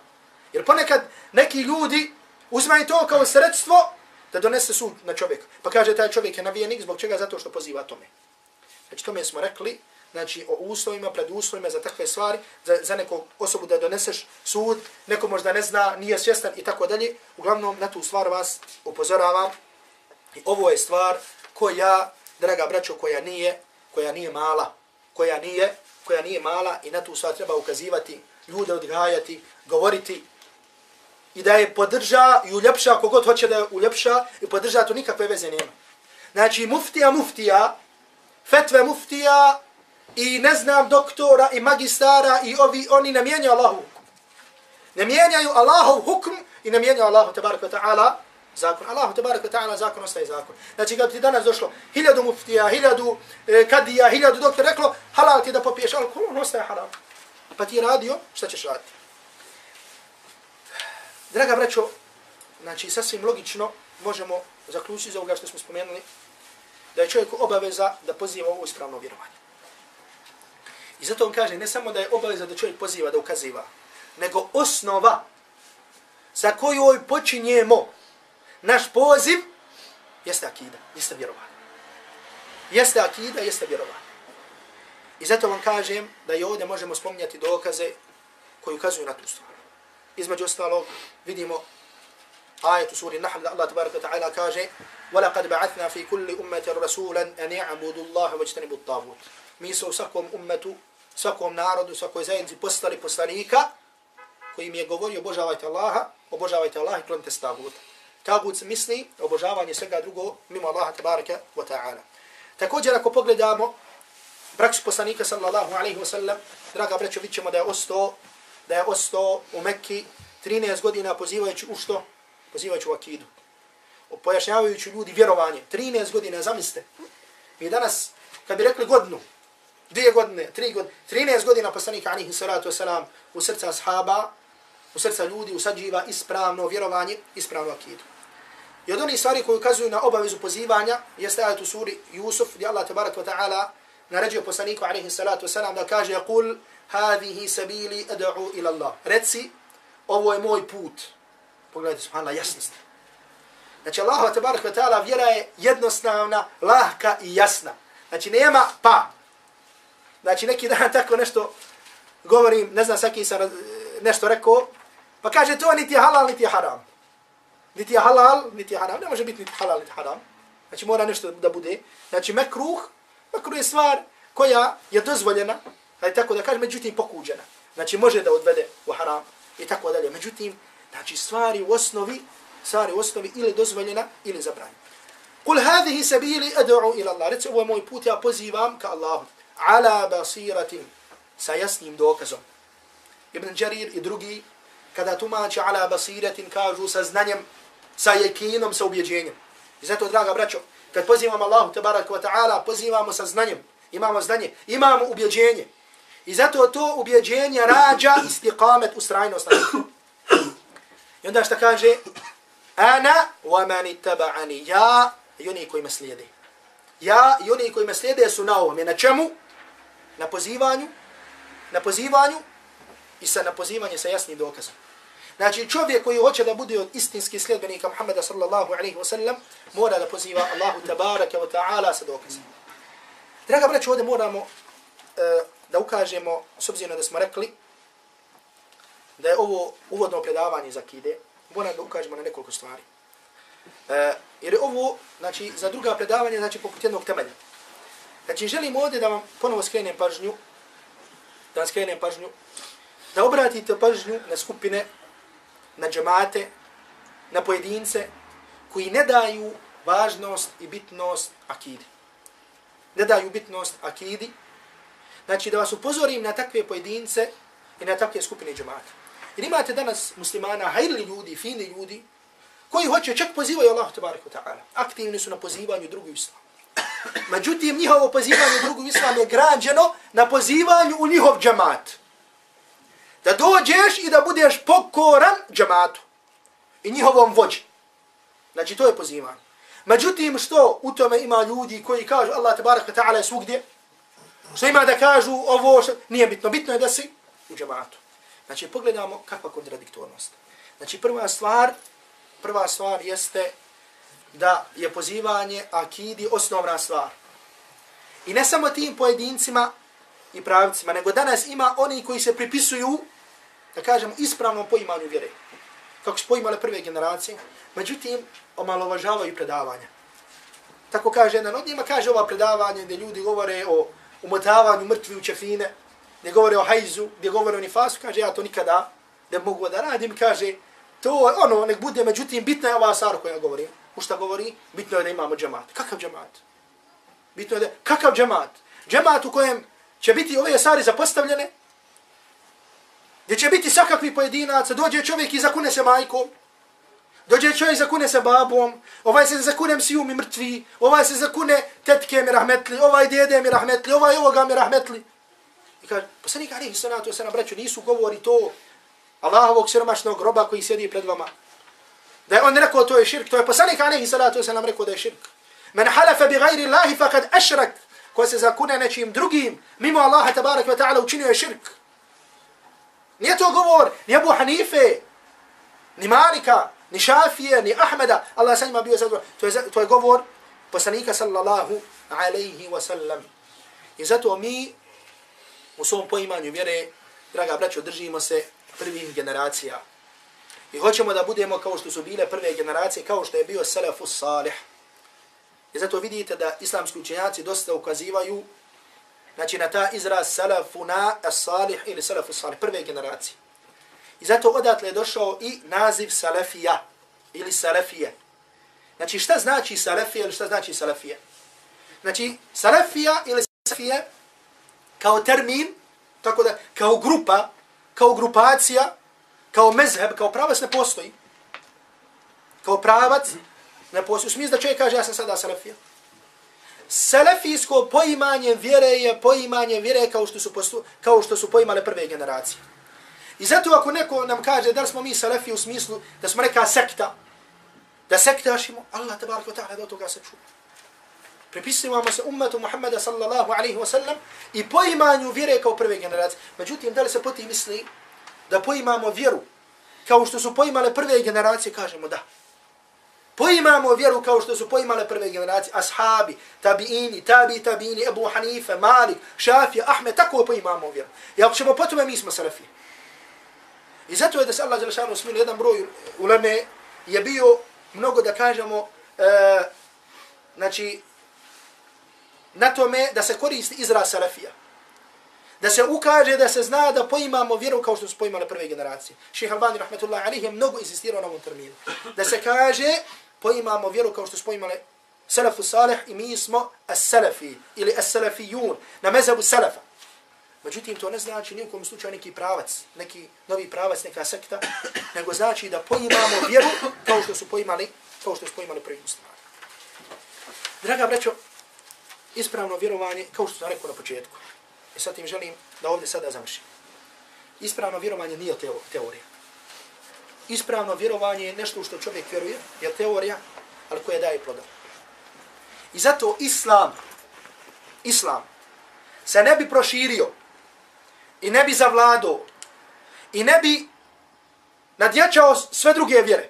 Jer ponekad neki ljudi uzmaju to kao sredstvo da donese sud na čovjek. Pa kaže taj čovjek je navijenik zbog čega? Zato što poziva tome. Znači tome smo rekli, znači o uslovima, pred uslovima za takve stvari, za, za neku osobu da doneseš sud, neko možda ne zna, nije svjestan i tako dalje. Uglavnom na tu stvar vas upozoravam. I ovo je stvar koja, draga braćo, koja nije, koja nije mala, koja nije, koja nije mala i na tu stvar treba ukazivati ljude odgajati, govoriti i da je podrža i uljepša kogod hoće da je uljepša i podrža, to nikakve veze nema. Znači, muftija, muftija, fetve muftija i ne znam doktora i magistara i ovi, oni ne mijenjaju Allahu. Ne mijenjaju Allahov hukm i ne mijenjaju Allahu tabaraka wa ta'ala zakon. Allahu tabaraka wa ta'ala zakon ostaje zakon. Znači, kad ti danas došlo hiljadu muftija, hiljadu eh, kadija, hiljadu doktora, reklo, halal ti da popiješ alkohol, on ostaje halal pa ti radio, šta ćeš raditi? Draga braćo, znači sasvim logično možemo zaključiti za ovoga što smo spomenuli, da je čovjek obaveza da poziva ovo ispravno vjerovanje. I zato on kaže, ne samo da je obaveza da čovjek poziva, da ukaziva, nego osnova sa kojoj počinjemo naš poziv, jeste akida, jeste vjerovanje. Jeste akida, jeste vjerovanje. I zato vam kažem da i ovdje možemo spominjati dokaze koji ukazuju na tu stvar Između ostalog vidimo ajet u suri Nahl da Allah tabaraka ta'ala kaže وَلَقَدْ بَعَثْنَا فِي كُلِّ أُمَّةٍ رَسُولًا أَنْ يَعْبُدُ اللَّهَ وَجْتَنِبُ الطَّاغُوتِ Mi su u svakom ummetu, svakom narodu, svakoj zajednici postali poslanika koji mi je govorio obožavajte Allaha, obožavajte Allaha i klonite staguta. Tagut misli obožavanje svega drugo mimo Allaha tabaraka wa ta'ala. Također ako pogledamo praksu poslanika sallallahu alaihi wa sallam, draga braćo, vidit ćemo da je ostao, da je ostao u Mekki 13 godina pozivajući u što? Pozivajući u akidu. Pojašnjavajući ljudi vjerovanje. 13 godina, zamislite. Mi danas, kad bi rekli godinu, dvije godine, tri godine, 13 godina poslanika alaihi salatu wasalam u srca ashaba, u srca ljudi usađiva ispravno vjerovanje, ispravno akidu. I od onih stvari koje ukazuju na obavezu pozivanja, jeste ajat u suri Jusuf, gdje Allah tabarak wa ta'ala naređuje poslaniku alaihi salatu wasalam da kaže kul hadihi sabili ad'u ila Allah. Reci, ovo je moj put. Pogledajte, subhanallah, jasnost. Znači, Allah tabarak wa ta'ala vjera je jednostavna, lahka i jasna. Znači, nema pa. Znači, neki dan tako nešto govorim, ne znam, saki sam eh, nešto rekao, pa kaže to niti je halal, niti je haram. Niti je halal, niti je haram. Ne može biti niti halal, niti haram. Znači, mora nešto da bude. Znači, mekruh, mekruh je stvar koja je dozvoljena, ali tako da kaže, međutim pokuđena. Znači može da odvede u haram i tako dalje. Međutim, znači stvari u osnovi, stvari u osnovi ili dozvoljena ili zabranjena. Kul hadihi sabili ad'u ila Allah. Reci, ovo je moj put, ja pozivam ka Allahu. Ala basiratin, sa jasnim dokazom. Ibn Jarir i drugi, kada tumače ala basiratin, kažu sa znanjem, sa jekinom, sa ubjeđenjem. I zato, draga braćo, Kad pozivamo Allahu tabarak wa ta'ala, pozivamo sa znanjem. Imamo znanje, imamo ubjeđenje. I zato to ubjeđenje rađa istiqamet ustrajnost. I onda šta kaže? Ana wa mani taba'ani. Ja i oni koji me slijede. Ja i oni koji me slijede su na ovom. Na čemu? Na pozivanju. Na pozivanju i sa na pozivanje sa jasnim dokazom. Znači čovjek koji hoće da bude od istinski sljedbenika Muhammeda sallallahu alaihi wa sallam, mora da poziva Allahu tabaraka wa ta'ala sa dokazom. Draga braću, ovdje moramo uh, da ukažemo, s obzirom da smo rekli, da je ovo uvodno predavanje za kide, moram da ukažemo na nekoliko stvari. E, jer je ovo, znači, za druga predavanja, znači, poput jednog temelja. Znači, želim ovdje da vam ponovo skrenem pažnju, da vam skrenem pažnju, da obratite pažnju na skupine, na džemate, na pojedince, koji ne daju važnost i bitnost akidi. Ne daju bitnost akidi. Znači, da vas upozorim na takve pojedince i na takve skupine džemata. Jer imate danas muslimana, hajrli ljudi, fini ljudi, koji hoće čak pozivaju Allah tabaraka ta'ala. Aktivni su na pozivanju drugu islam. Međutim, njihovo pozivanje drugu islam je građeno na pozivanju u njihov džamat. Da dođeš i da budeš pokoran džamatu i njihovom vođi. Znači, to je pozivanje. Međutim, što u tome ima ljudi koji kažu Allah tabaraka ta'ala je svugdje? Što ima da kažu ovo što... Nije bitno. Bitno je da si u džematu. Znači, pogledamo kakva kontradiktornost. Znači, prva stvar, prva stvar jeste da je pozivanje akidi osnovna stvar. I ne samo tim pojedincima i pravcima, nego danas ima oni koji se pripisuju, da kažem, ispravnom poimanju vjere. Kako su poimale prve generacije, međutim, omalovažavaju predavanja. Tako kaže jedan od njima, kaže ova predavanja gdje ljudi govore o umotavanju mrtvi u čefine, gdje govore o hajzu, gdje govore o nifasu, kaže ja to nikada ne mogu da radim, kaže to ono, nek bude, međutim, bitna je ova stvar koja govorim. U šta govori? Bitno je da imamo džemat. Kakav džemat? Bitno je da, kakav džemat? Džemat u kojem će biti ove stvari zapostavljene, gdje će biti svakakvi pojedinaca, dođe čovjek i zakune se majkom, dođe čovjek zakune se babom, ovaj se zakune si mi mrtvi, ovaj se zakune tetke mi rahmetli, ovaj dede mi rahmetli, ovaj ovoga mi rahmetli. I kaže, poslanik Ali Hissanatu se na braću nisu govori to Allahovog siromašnog groba koji sjedi pred vama. Da je on rekao to je širk, to je poslanik Ali Hissanatu se nam rekao da je širk. Men halafa bi gajri Allahi fakad ašrak, ko se zakune nečim drugim, mimo Allaha tabarak wa ta'ala učinio je širk. Nije to govor ni Abu Hanife, ni Malika, ni Šafije, ni Ahmeda. Allah sa njima bio zadovoljan. To je, to je govor poslanika sallallahu alaihi wa sallam. I zato mi u svom poimanju vjere, draga braćo, držimo se prvih generacija. I hoćemo da budemo kao što su bile prve generacije, kao što je bio Salafus Salih. I zato vidite da islamski učenjaci dosta ukazivaju znači na ta izraz Salafuna Salih ili Salafus Salih, prve generacije. I zato odatle je došao i naziv Salafija ili Salafije. Znači šta znači Salafija ili šta znači Salafije? Znači Salafija ili Salafije kao termin, tako da, kao grupa, kao grupacija, kao mezheb, kao pravac ne postoji. Kao pravac ne postoji. U smislu da čovjek kaže ja sam sada salafija. Salafijsko poimanje vjere je poimanje vjere kao što su, postu, kao što su poimale prve generacije. I zato ako neko nam kaže da smo mi salafi u smislu da smo neka sekta, da sektašimo, Allah tabaraka ta'ala do toga se čuva pripisivamo se ummetu Muhammeda sallallahu alaihi wa sallam i poimanju vjere kao prve generacije. Međutim, da li se poti misli da poimamo vjeru kao što su poimale prve generacije, kažemo da. Poimamo vjeru kao što su poimale prve generacije, ashabi, tabiini, tabi, tabiini, Ebu Hanife, Malik, Šafija, Ahmed, tako poimamo vjeru. I ako ćemo potom, mi smo salafije. I zato je da se Allah Đelešanu smili jedan broj uleme je bio mnogo da kažemo, e, znači, na tome da se koristi izraz salafija. Da se ukaže, da se zna da poimamo vjeru kao što su poimale prve generacije. Ših Albani, rahmetullahi alihi, je mnogo insistirao na ovom terminu. Da se kaže, poimamo vjeru kao što su poimale salafu salih i mi smo as-salafi ili as-salafijun na mezabu salafa. Međutim, to ne znači nijekom slučaju neki pravac, neki novi pravac, neka sekta, nego znači da poimamo vjeru kao što su poimali, kao što su poimali prvi muslimani. Draga braćo, ispravno vjerovanje, kao što sam rekao na početku. I sad tim želim da ovdje sada završim. Ispravno vjerovanje nije teorija. Ispravno vjerovanje je nešto što čovjek vjeruje, je teorija, ali koja daje ploda. I zato islam, islam, se ne bi proširio i ne bi zavladao i ne bi nadjačao sve druge vjere,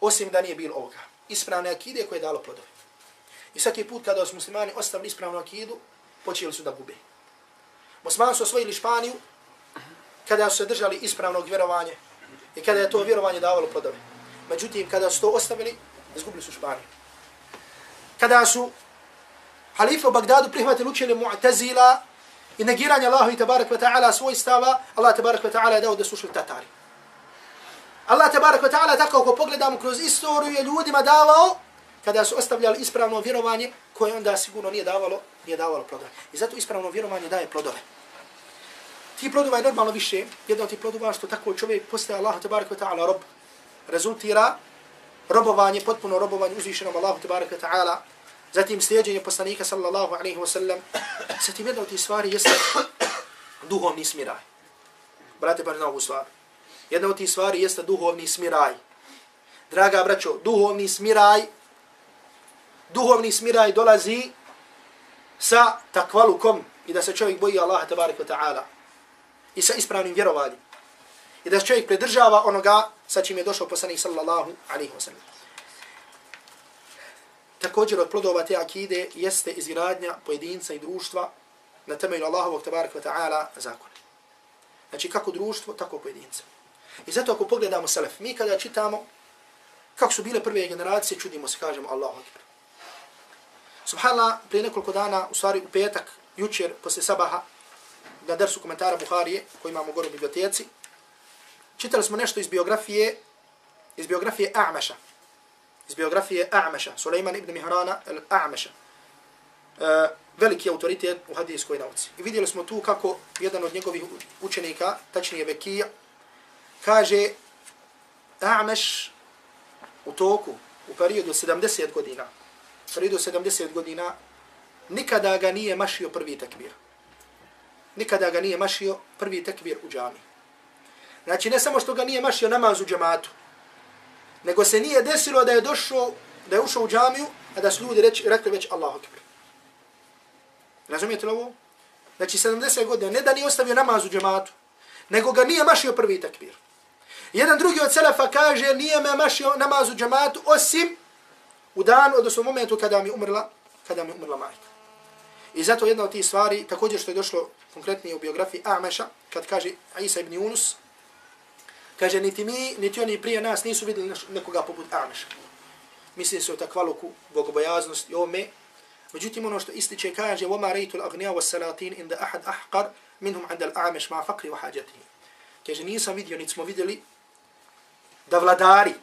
osim da nije bilo ovoga. Ispravne akide koje je dalo plodove. I svaki put kada su muslimani ostavili ispravnu akidu, počeli su da gube. Muslimani su osvojili Španiju, kada su se držali ispravnog vjerovanja i kada je to vjerovanje davalo plodove. Međutim, kada su to ostavili, izgubili su Španiju. Kada su halife u Bagdadu prihvatili učenje Mu'tazila i negiranje Allahu i tabarak wa ta'ala svoj stava, Allah tabarak wa ta'ala je dao da sušli Tatari. Allah tabarak wa ta'ala tako ako pogledamo kroz istoriju je ljudima davao kada su ostavljali ispravno vjerovanje koje onda sigurno nije davalo, nije davalo plodove. I zato ispravno vjerovanje daje plodove. Ti plodova je normalno više, jedno ti plodova što tako čovjek postaje Allah tabarak wa ta'ala rob, rezultira robovanje, potpuno robovanje uzvišenom Allahu tabarak wa ta'ala, zatim slijedjenje poslanika sallallahu alaihi wa sallam, zatim jedna od tih stvari jeste duhovni smiraj. Brate, pa na ovu stvar. Jedna od tih stvari jeste duhovni smiraj. Draga braćo, duhovni smiraj, duhovni smiraj dolazi sa takvalukom i da se čovjek boji Allaha tabarak wa ta'ala i sa ispravnim vjerovanjem. I da se čovjek pridržava onoga sa čim je došao poslanik sallallahu alaihi wa sallam. Također od plodova te akide jeste izgradnja pojedinca i društva na temelju Allahovog tabaraka wa ta'ala zakona. Znači kako društvo, tako pojedinca. I zato ako pogledamo selef, mi kada čitamo kako su bile prve generacije, čudimo se, kažemo Allahu akbar. Subhanallah, prije nekoliko dana, u stvari u petak, jučer, posle sabaha, na dersu komentara Buharije, koji imamo gore u biblioteci, čitali smo nešto iz biografije, iz biografije A'maša, iz biografije A'maša, Suleiman ibn Mihrana al-A'maša, e, veliki autoritet u hadijskoj nauci. I vidjeli smo tu kako jedan od njegovih učenika, tačnije Bekija, kaže A'maš u toku, u periodu 70 godina, u periodu 70 godina, nikada ga nije mašio prvi tekbir. Nikada ga nije mašio prvi tekbir u džami. Znači, ne samo što ga nije mašio namaz u džamatu, nego se nije desilo da je došao, da je ušao u džamiju, a da su ljudi reč, rekli već Allahu akbar. Razumijete li ovo? Znači 70 godina, ne da nije ostavio namaz u džamatu, nego ga nije mašio prvi takbir. Jedan drugi od selefa kaže, nije me mašio namaz u džamatu, osim u dan, odnosno u momentu kada mi umrla, kada mi umrla majka. I zato jedna od tih stvari, također što je došlo konkretnije u biografiji Ameša, kad kaže Isa ibn Yunus, Kaže, niti mi, niti oni prije nas nisu vidjeli nekoga poput Ameša. Misli se o takvaluku, bogobojaznost i ome. Međutim, ono što ističe kaže, وَمَا رَيْتُ الْأَغْنِيَا وَالسَّلَاتِينَ إِنْدَ أَحَدْ أَحْقَرْ مِنْهُمْ عَنْدَ الْأَعْمَشْ مَا فَقْرِ وَحَاجَتِهِ Kaže, nisam vidio, niti smo vidjeli da vladari,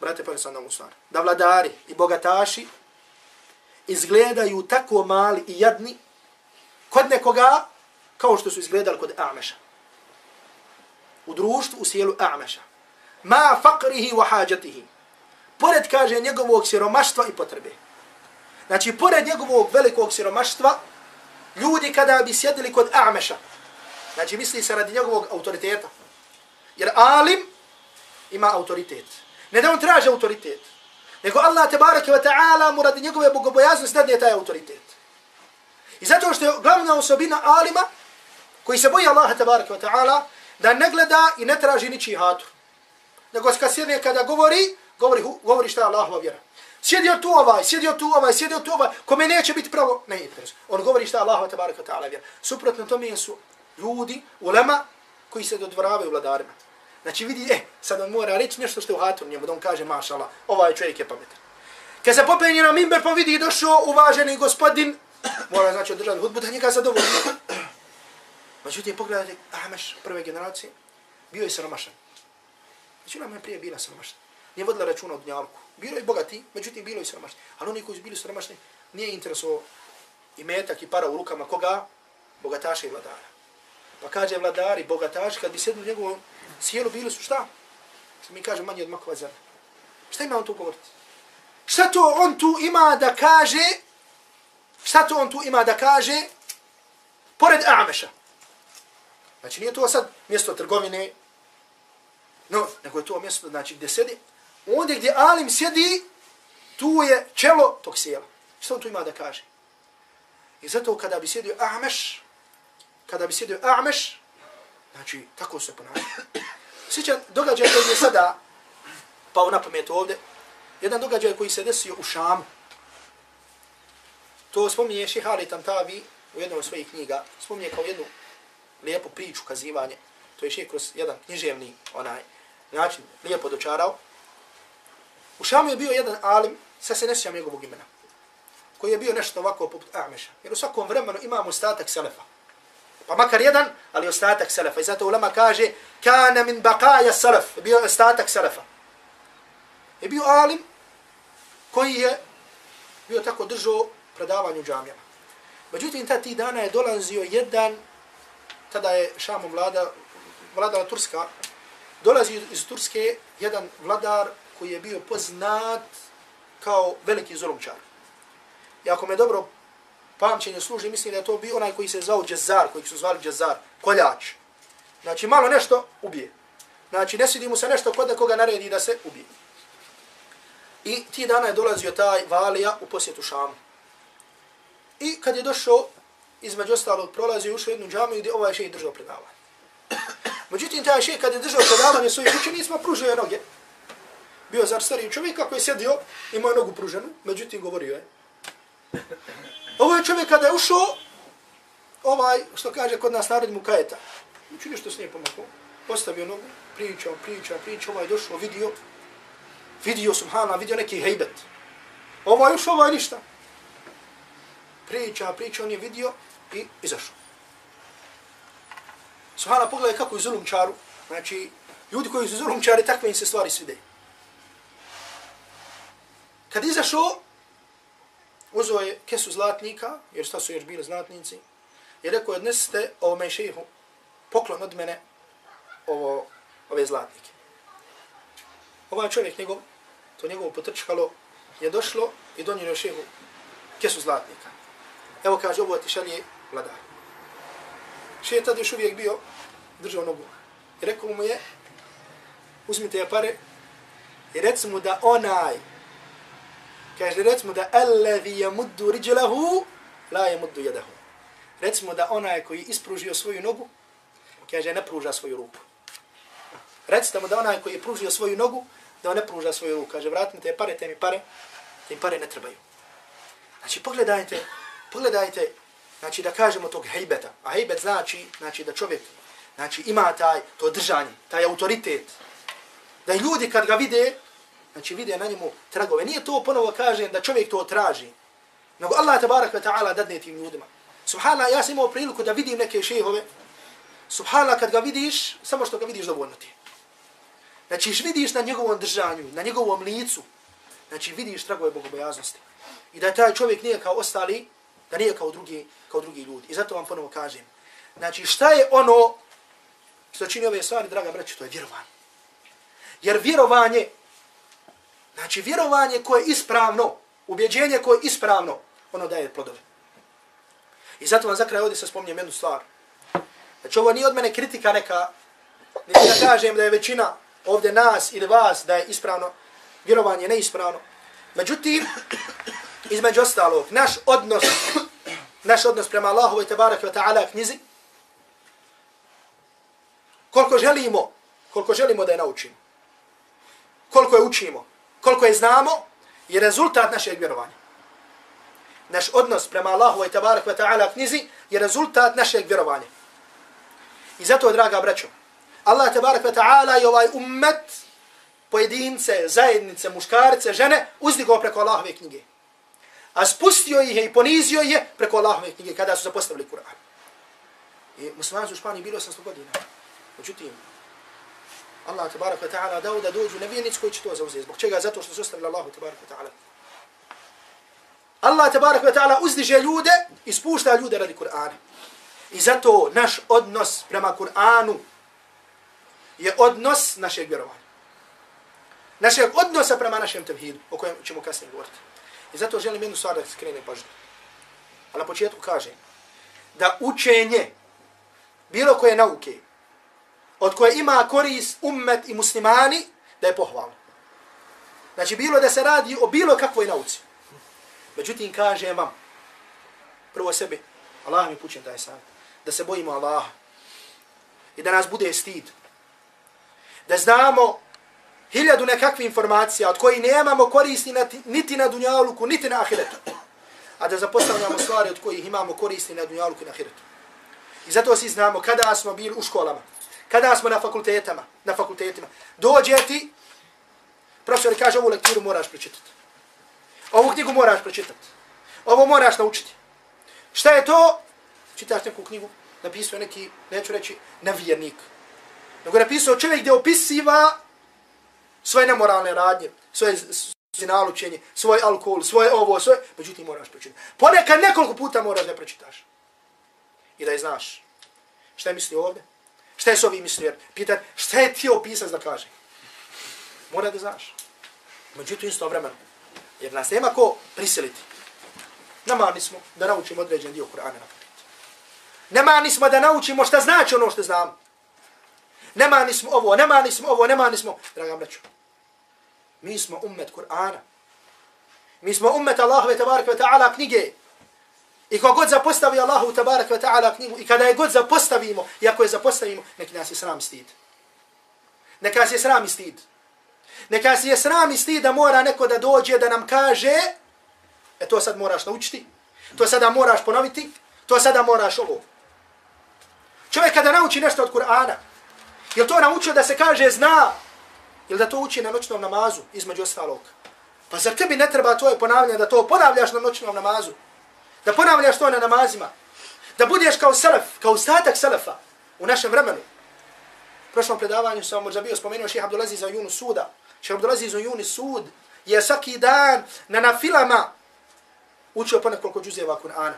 brate, pa sam nam stvar, da vladari i bogataši izgledaju tako mali i jadni kod nekoga kao što su izgledali kod Ameša u društvu u sjelu A'meša. Ma faqrihi wa hajatihi. Pored, kaže, njegovog siromaštva i potrebe. Znači, pored njegovog velikog siromaštva, ljudi kada bi sjedili kod A'meša, znači, misli se radi njegovog autoriteta. Jer alim ima autoritet. Ne da on traže autoritet, nego Allah tebareke wa ta'ala mu radi njegove bogobojaznosti dadne taj autoritet. I zato što je glavna osobina alima, koji se boji Allaha tebareke wa ta'ala, da ne gleda i ne traži ničiji hatur. Nego kad sjede kada govori, govori, govori šta je Allahova vjera. Sjedio tu ovaj, sjedio tu ovaj, sjedio tu ovaj, kome neće biti pravo, ne interes. On govori šta je Allahova tabaraka ta'ala vjera. Suprotno tome su ljudi, ulema, koji se dodvoravaju vladarima. Znači vidi, eh, sad on mora reći nešto što je u hatur njemu, da on kaže, mašala, ovaj čovjek je pametan. Kad se popenje na mimber, pa vidi došao uvaženi gospodin, mora znači održati hudbu, da njega zadovoljno. Međutim, pogledajte, Ahmeš prve generacije, bio je sromašan. Znači, nam je prije bila sromašna. Nije vodila računa od dnjalku. Bilo je bogati, međutim, bilo je sromašni. Ali oni koji su bili sromašni, nije interesovao i metak i para u rukama koga? Bogataša i vladara. Pa kaže vladari, bogataši, kad bi sjedli u njegovom sjelu, bili su šta? Što mi kaže manje od makova zrna. Šta ima on tu govoriti? Šta to on tu ima da kaže? Šta to on tu ima da kaže? Pored Ameša. Znači nije to sad mjesto trgovine, no, nego je to mjesto znači, gdje sedi. Ondje gdje Alim sjedi, tu je čelo tog sjela. Što on tu ima da kaže? I zato kada bi sjedio Ahmeš, kada bi sjedio Ahmeš, znači tako se ponaša. Sjećam događaj koji je sada pao na pamet ovdje, jedan događaj koji se desio u Šamu. To spominje Šihali Tantavi u jednom od svojih knjiga, spominje kao jednu lijepu priču, kazivanje, to je šeh kroz jedan književni onaj način lijepo dočarao. U Šamu je bio jedan alim, sad se ne sjećam njegovog imena, koji je bio nešto ovako poput Ameša. Jer u svakom vremenu imamo ostatak selefa. Pa makar jedan, ali ostatak selefa. I zato ulema kaže, kana min baqaja selef, bio ostatak selefa. Je bio alim koji je bio tako držao predavanje u džamijama. Međutim, ta ti dana je dolazio jedan, tada je Šamom vlada, vladala Turska, dolazi iz Turske jedan vladar koji je bio poznat kao veliki zulumčar. I ako me dobro pamćenje služi, mislim da je to bio onaj koji se zvao Džezar, koji su zvali Džezar, koljač. Znači, malo nešto ubije. Znači, ne svidi mu se nešto kod nekoga naredi da se ubije. I ti dana je dolazio taj valija u posjetu Šamu. I kad je došao, između ostalog, prolazio ušao jednu džamiju gdje ovaj šejh držao predavanje. Međutim, taj šejh kad je držao predavanje svojih učenicima, pružio je noge. Bio zar stariji čovjek koji je sjedio, imao je nogu pruženu, međutim, govorio je. Ovaj čovjek kada je ušao, ovaj, što kaže kod nas narod mu kajeta, učinio znači, što s nije pomakao, postavio nogu, pričao, pričao, pričao, ovaj došao, vidio, vidio subhana, vidio neki hejbet. Ovaj ušao, ovaj ništa. Priča, priča, on je vidio i izašao. Subhana, pogledaj kako je zulumčaru. Znači, ljudi koji su zulumčari, takve im se stvari svide. Kad izašao, uzeo je kesu zlatnika, jer šta su još bili zlatnici, i rekao, je, odnesite ovome šehu poklon od mene ovo, ove zlatnike. Ovaj čovjek njegov, to njegovo potrčkalo, je došlo i donio šehu kesu zlatnika. Evo kaže, ovo ti šalje vladar. Šije tada još uvijek bio, držao nogu. I rekao mu je, uzmite je pare i rec mu da onaj, kaže, rec mu da alladhi yamuddu riđelahu, la yamuddu yadahu. Rec mu da onaj koji ispružio svoju nogu, kaže, ne pruža svoju ruku. Recite mu da onaj koji je pružio svoju nogu, da on ne pruža svoju ruku. Kaže, vratite te pare, te mi pare, te mi pare ne trebaju. Znači, pogledajte, pogledajte, znači da kažemo tog hejbeta. A hejbet znači, znači da čovjek znači, ima taj, to držanje, taj autoritet. Da ljudi kad ga vide, znači vide na njemu tragove. Nije to ponovo kažem da čovjek to traži. Nego Allah tabarak wa ta'ala dadne tim ljudima. Subhanallah, ja sam imao priliku da vidim neke šehove. Subhanallah, kad ga vidiš, samo što ga vidiš dovoljno ti. Znači, vidiš na njegovom držanju, na njegovom licu, znači vidiš tragove bogobojaznosti. I da taj čovjek nije kao ostali, da nije kao drugi, kao drugi ljudi. I zato vam ponovo kažem. Znači, šta je ono što čini ove stvari, draga braći, to je vjerovanje. Jer vjerovanje, znači vjerovanje koje je ispravno, ubjeđenje koje je ispravno, ono daje plodove. I zato vam za kraj ovdje se spomnijem jednu stvar. Znači, ovo nije od mene kritika neka, niti da kažem da je većina ovdje nas ili vas da je ispravno, vjerovanje neispravno. Međutim, između ostalog, naš odnos, naš odnos prema Allahu i tabarak wa ta'ala knjizi, koliko želimo, koliko želimo da je naučimo, koliko je učimo, koliko je znamo, je rezultat našeg vjerovanja. Naš odnos prema Allahu i tabarak wa ta'ala knjizi je rezultat našeg vjerovanja. I zato, draga braćo, Allah tabarak wa ta'ala i ovaj ummet, pojedince, zajednice, muškarce, žene, uzdigo preko Allahove knjige a spustio ih je i ponizio je preko Allahove knjige kada su zapostavili Kur'an. I muslimani su u Španiji bilo 800 godina. Međutim, Allah tabarak wa ta'ala dao da dođu nevijenic koji će to zauzeti. Zbog čega? Zato što su ostavili Allahu tabarak wa ta'ala. Allah tabarak wa ta'ala uzdiže ljude i spušta ljude radi Kur'ana. I zato naš odnos prema Kur'anu je odnos našeg vjerovanja. Našeg odnosa prema našem tevhidu, o kojem ćemo kasnije govoriti. I zato želim jednu stvar da skrene pažnju. A na početku kaže da učenje bilo koje nauke od koje ima korist ummet i muslimani da je pohvalno. Znači bilo da se radi o bilo kakvoj nauci. Međutim kaže vam prvo sebi Allah mi pućen taj sam da se bojimo Allaha i da nas bude stid. Da znamo hiljadu nekakve informacija od koji nemamo koristi niti na dunjaluku, niti na ahiretu. A da zapostavljamo stvari od kojih imamo koristi na dunjaluku i na ahiretu. I zato svi znamo kada smo bili u školama, kada smo na fakultetama, na fakultetima, dođe ti, profesor kaže ovu lektiru moraš pročitati. Ovu knjigu moraš pročitati. Ovo moraš naučiti. Šta je to? Čitaš neku knjigu, napisao neki, neću reći, navijernik. Nego je napisao čovjek gdje opisiva svoje nemoralne radnje, svoje zinalučenje, svoj alkohol, svoje ovo, svoje... Međutim, moraš pročitati. Ponekad nekoliko puta moraš da pročitaš. I da je znaš. Šta je mislio ovdje? Šta je s ovim mislio? Pitan, šta je ti opisac da kaže? Mora da znaš. Međutim, isto vremeno. Jer nas nema ko prisiliti. Namani smo da naučimo određen dio Kur'ana na pamet. Namani smo da naučimo šta znači ono što znamo. Nemani smo ovo, nemani smo ovo, nemani smo. Draga braćo, mi smo ummet Kur'ana. Mi smo ummet Allahove tabaraka wa ta'ala knjige. I ko god zapostavi Allahu tabaraka wa ta'ala knjigu, i kada je god zapostavimo, i ako je zapostavimo, nek nas je sram stid. Neka nas je sram stid. Neka se je sram i stid da mora neko da dođe da nam kaže, e to sad moraš naučiti, to sada moraš ponoviti, to sada moraš ovo. Čovjek kada nauči nešto od Kur'ana, je to naučio da se kaže zna, ili da to uči na noćnom namazu, između ostalog. Pa zar tebi ne treba tvoje ponavljanje da to ponavljaš na noćnom namazu? Da ponavljaš to na namazima? Da budeš kao selef, kao ostatak selefa u našem vremenu? U prošlom predavanju sam možda bio spomenuo ših Abdulaziz za junu Suda. Ših Abdulaziz o Yunus Sud je svaki dan na nafilama učio ponekoliko džuzeva Kur'ana.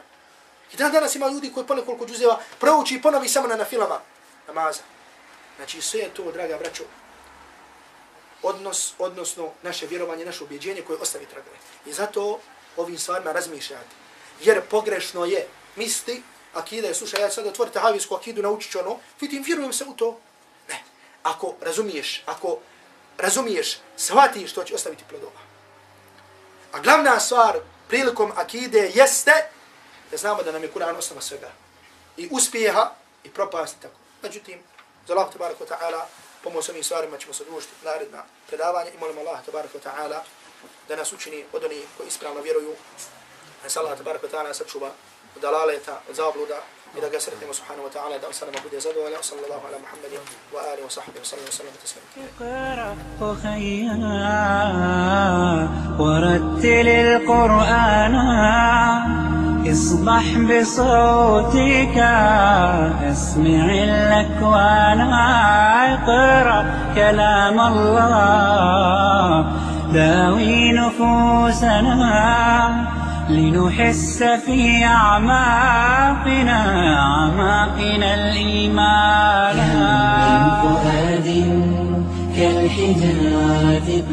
I dan danas ima ljudi koji ponekoliko džuzeva prouči i ponovi samo na nafilama namaza. Znači sve je to, draga braćo, odnos, odnosno naše vjerovanje, naše objeđenje koje ostavi tragove. I zato ovim stvarima razmišljati. Jer pogrešno je misli, akida je, slušaj, ja sad otvorite havijsku akidu, naučit ću ono, vidim, vjerujem se u to. Ne. Ako razumiješ, ako razumiješ, shvatiš, to će ostaviti plodova. A glavna stvar prilikom akide jeste da znamo da nam je Kur'an osnova svega. I uspjeha i propasti tako. Međutim, za Allah tabarak wa ta'ala, pomoć ovim stvarima ćemo se družiti naredna predavanja i molimo Allah tabaraka wa ta'ala da nas učini od onih koji ispravno vjeruju. Da se Allah tabaraka wa ta'ala sačuva od dalaleta, od zabluda i da ga sretnemo subhanahu wa ta'ala da on sa nama bude zadovoljan. Sallallahu ala Muhammadin wa alihi wa sahbihi wa sallam wa sallam wa taslim. اقرأ خيا ورتل القرآن اصبح بصوتك اسمع الاكوان أقرأ كلام الله. داوي نفوسنا لنحس في أعماقنا أعماقنا الإيمان. من فؤاد كالحجارة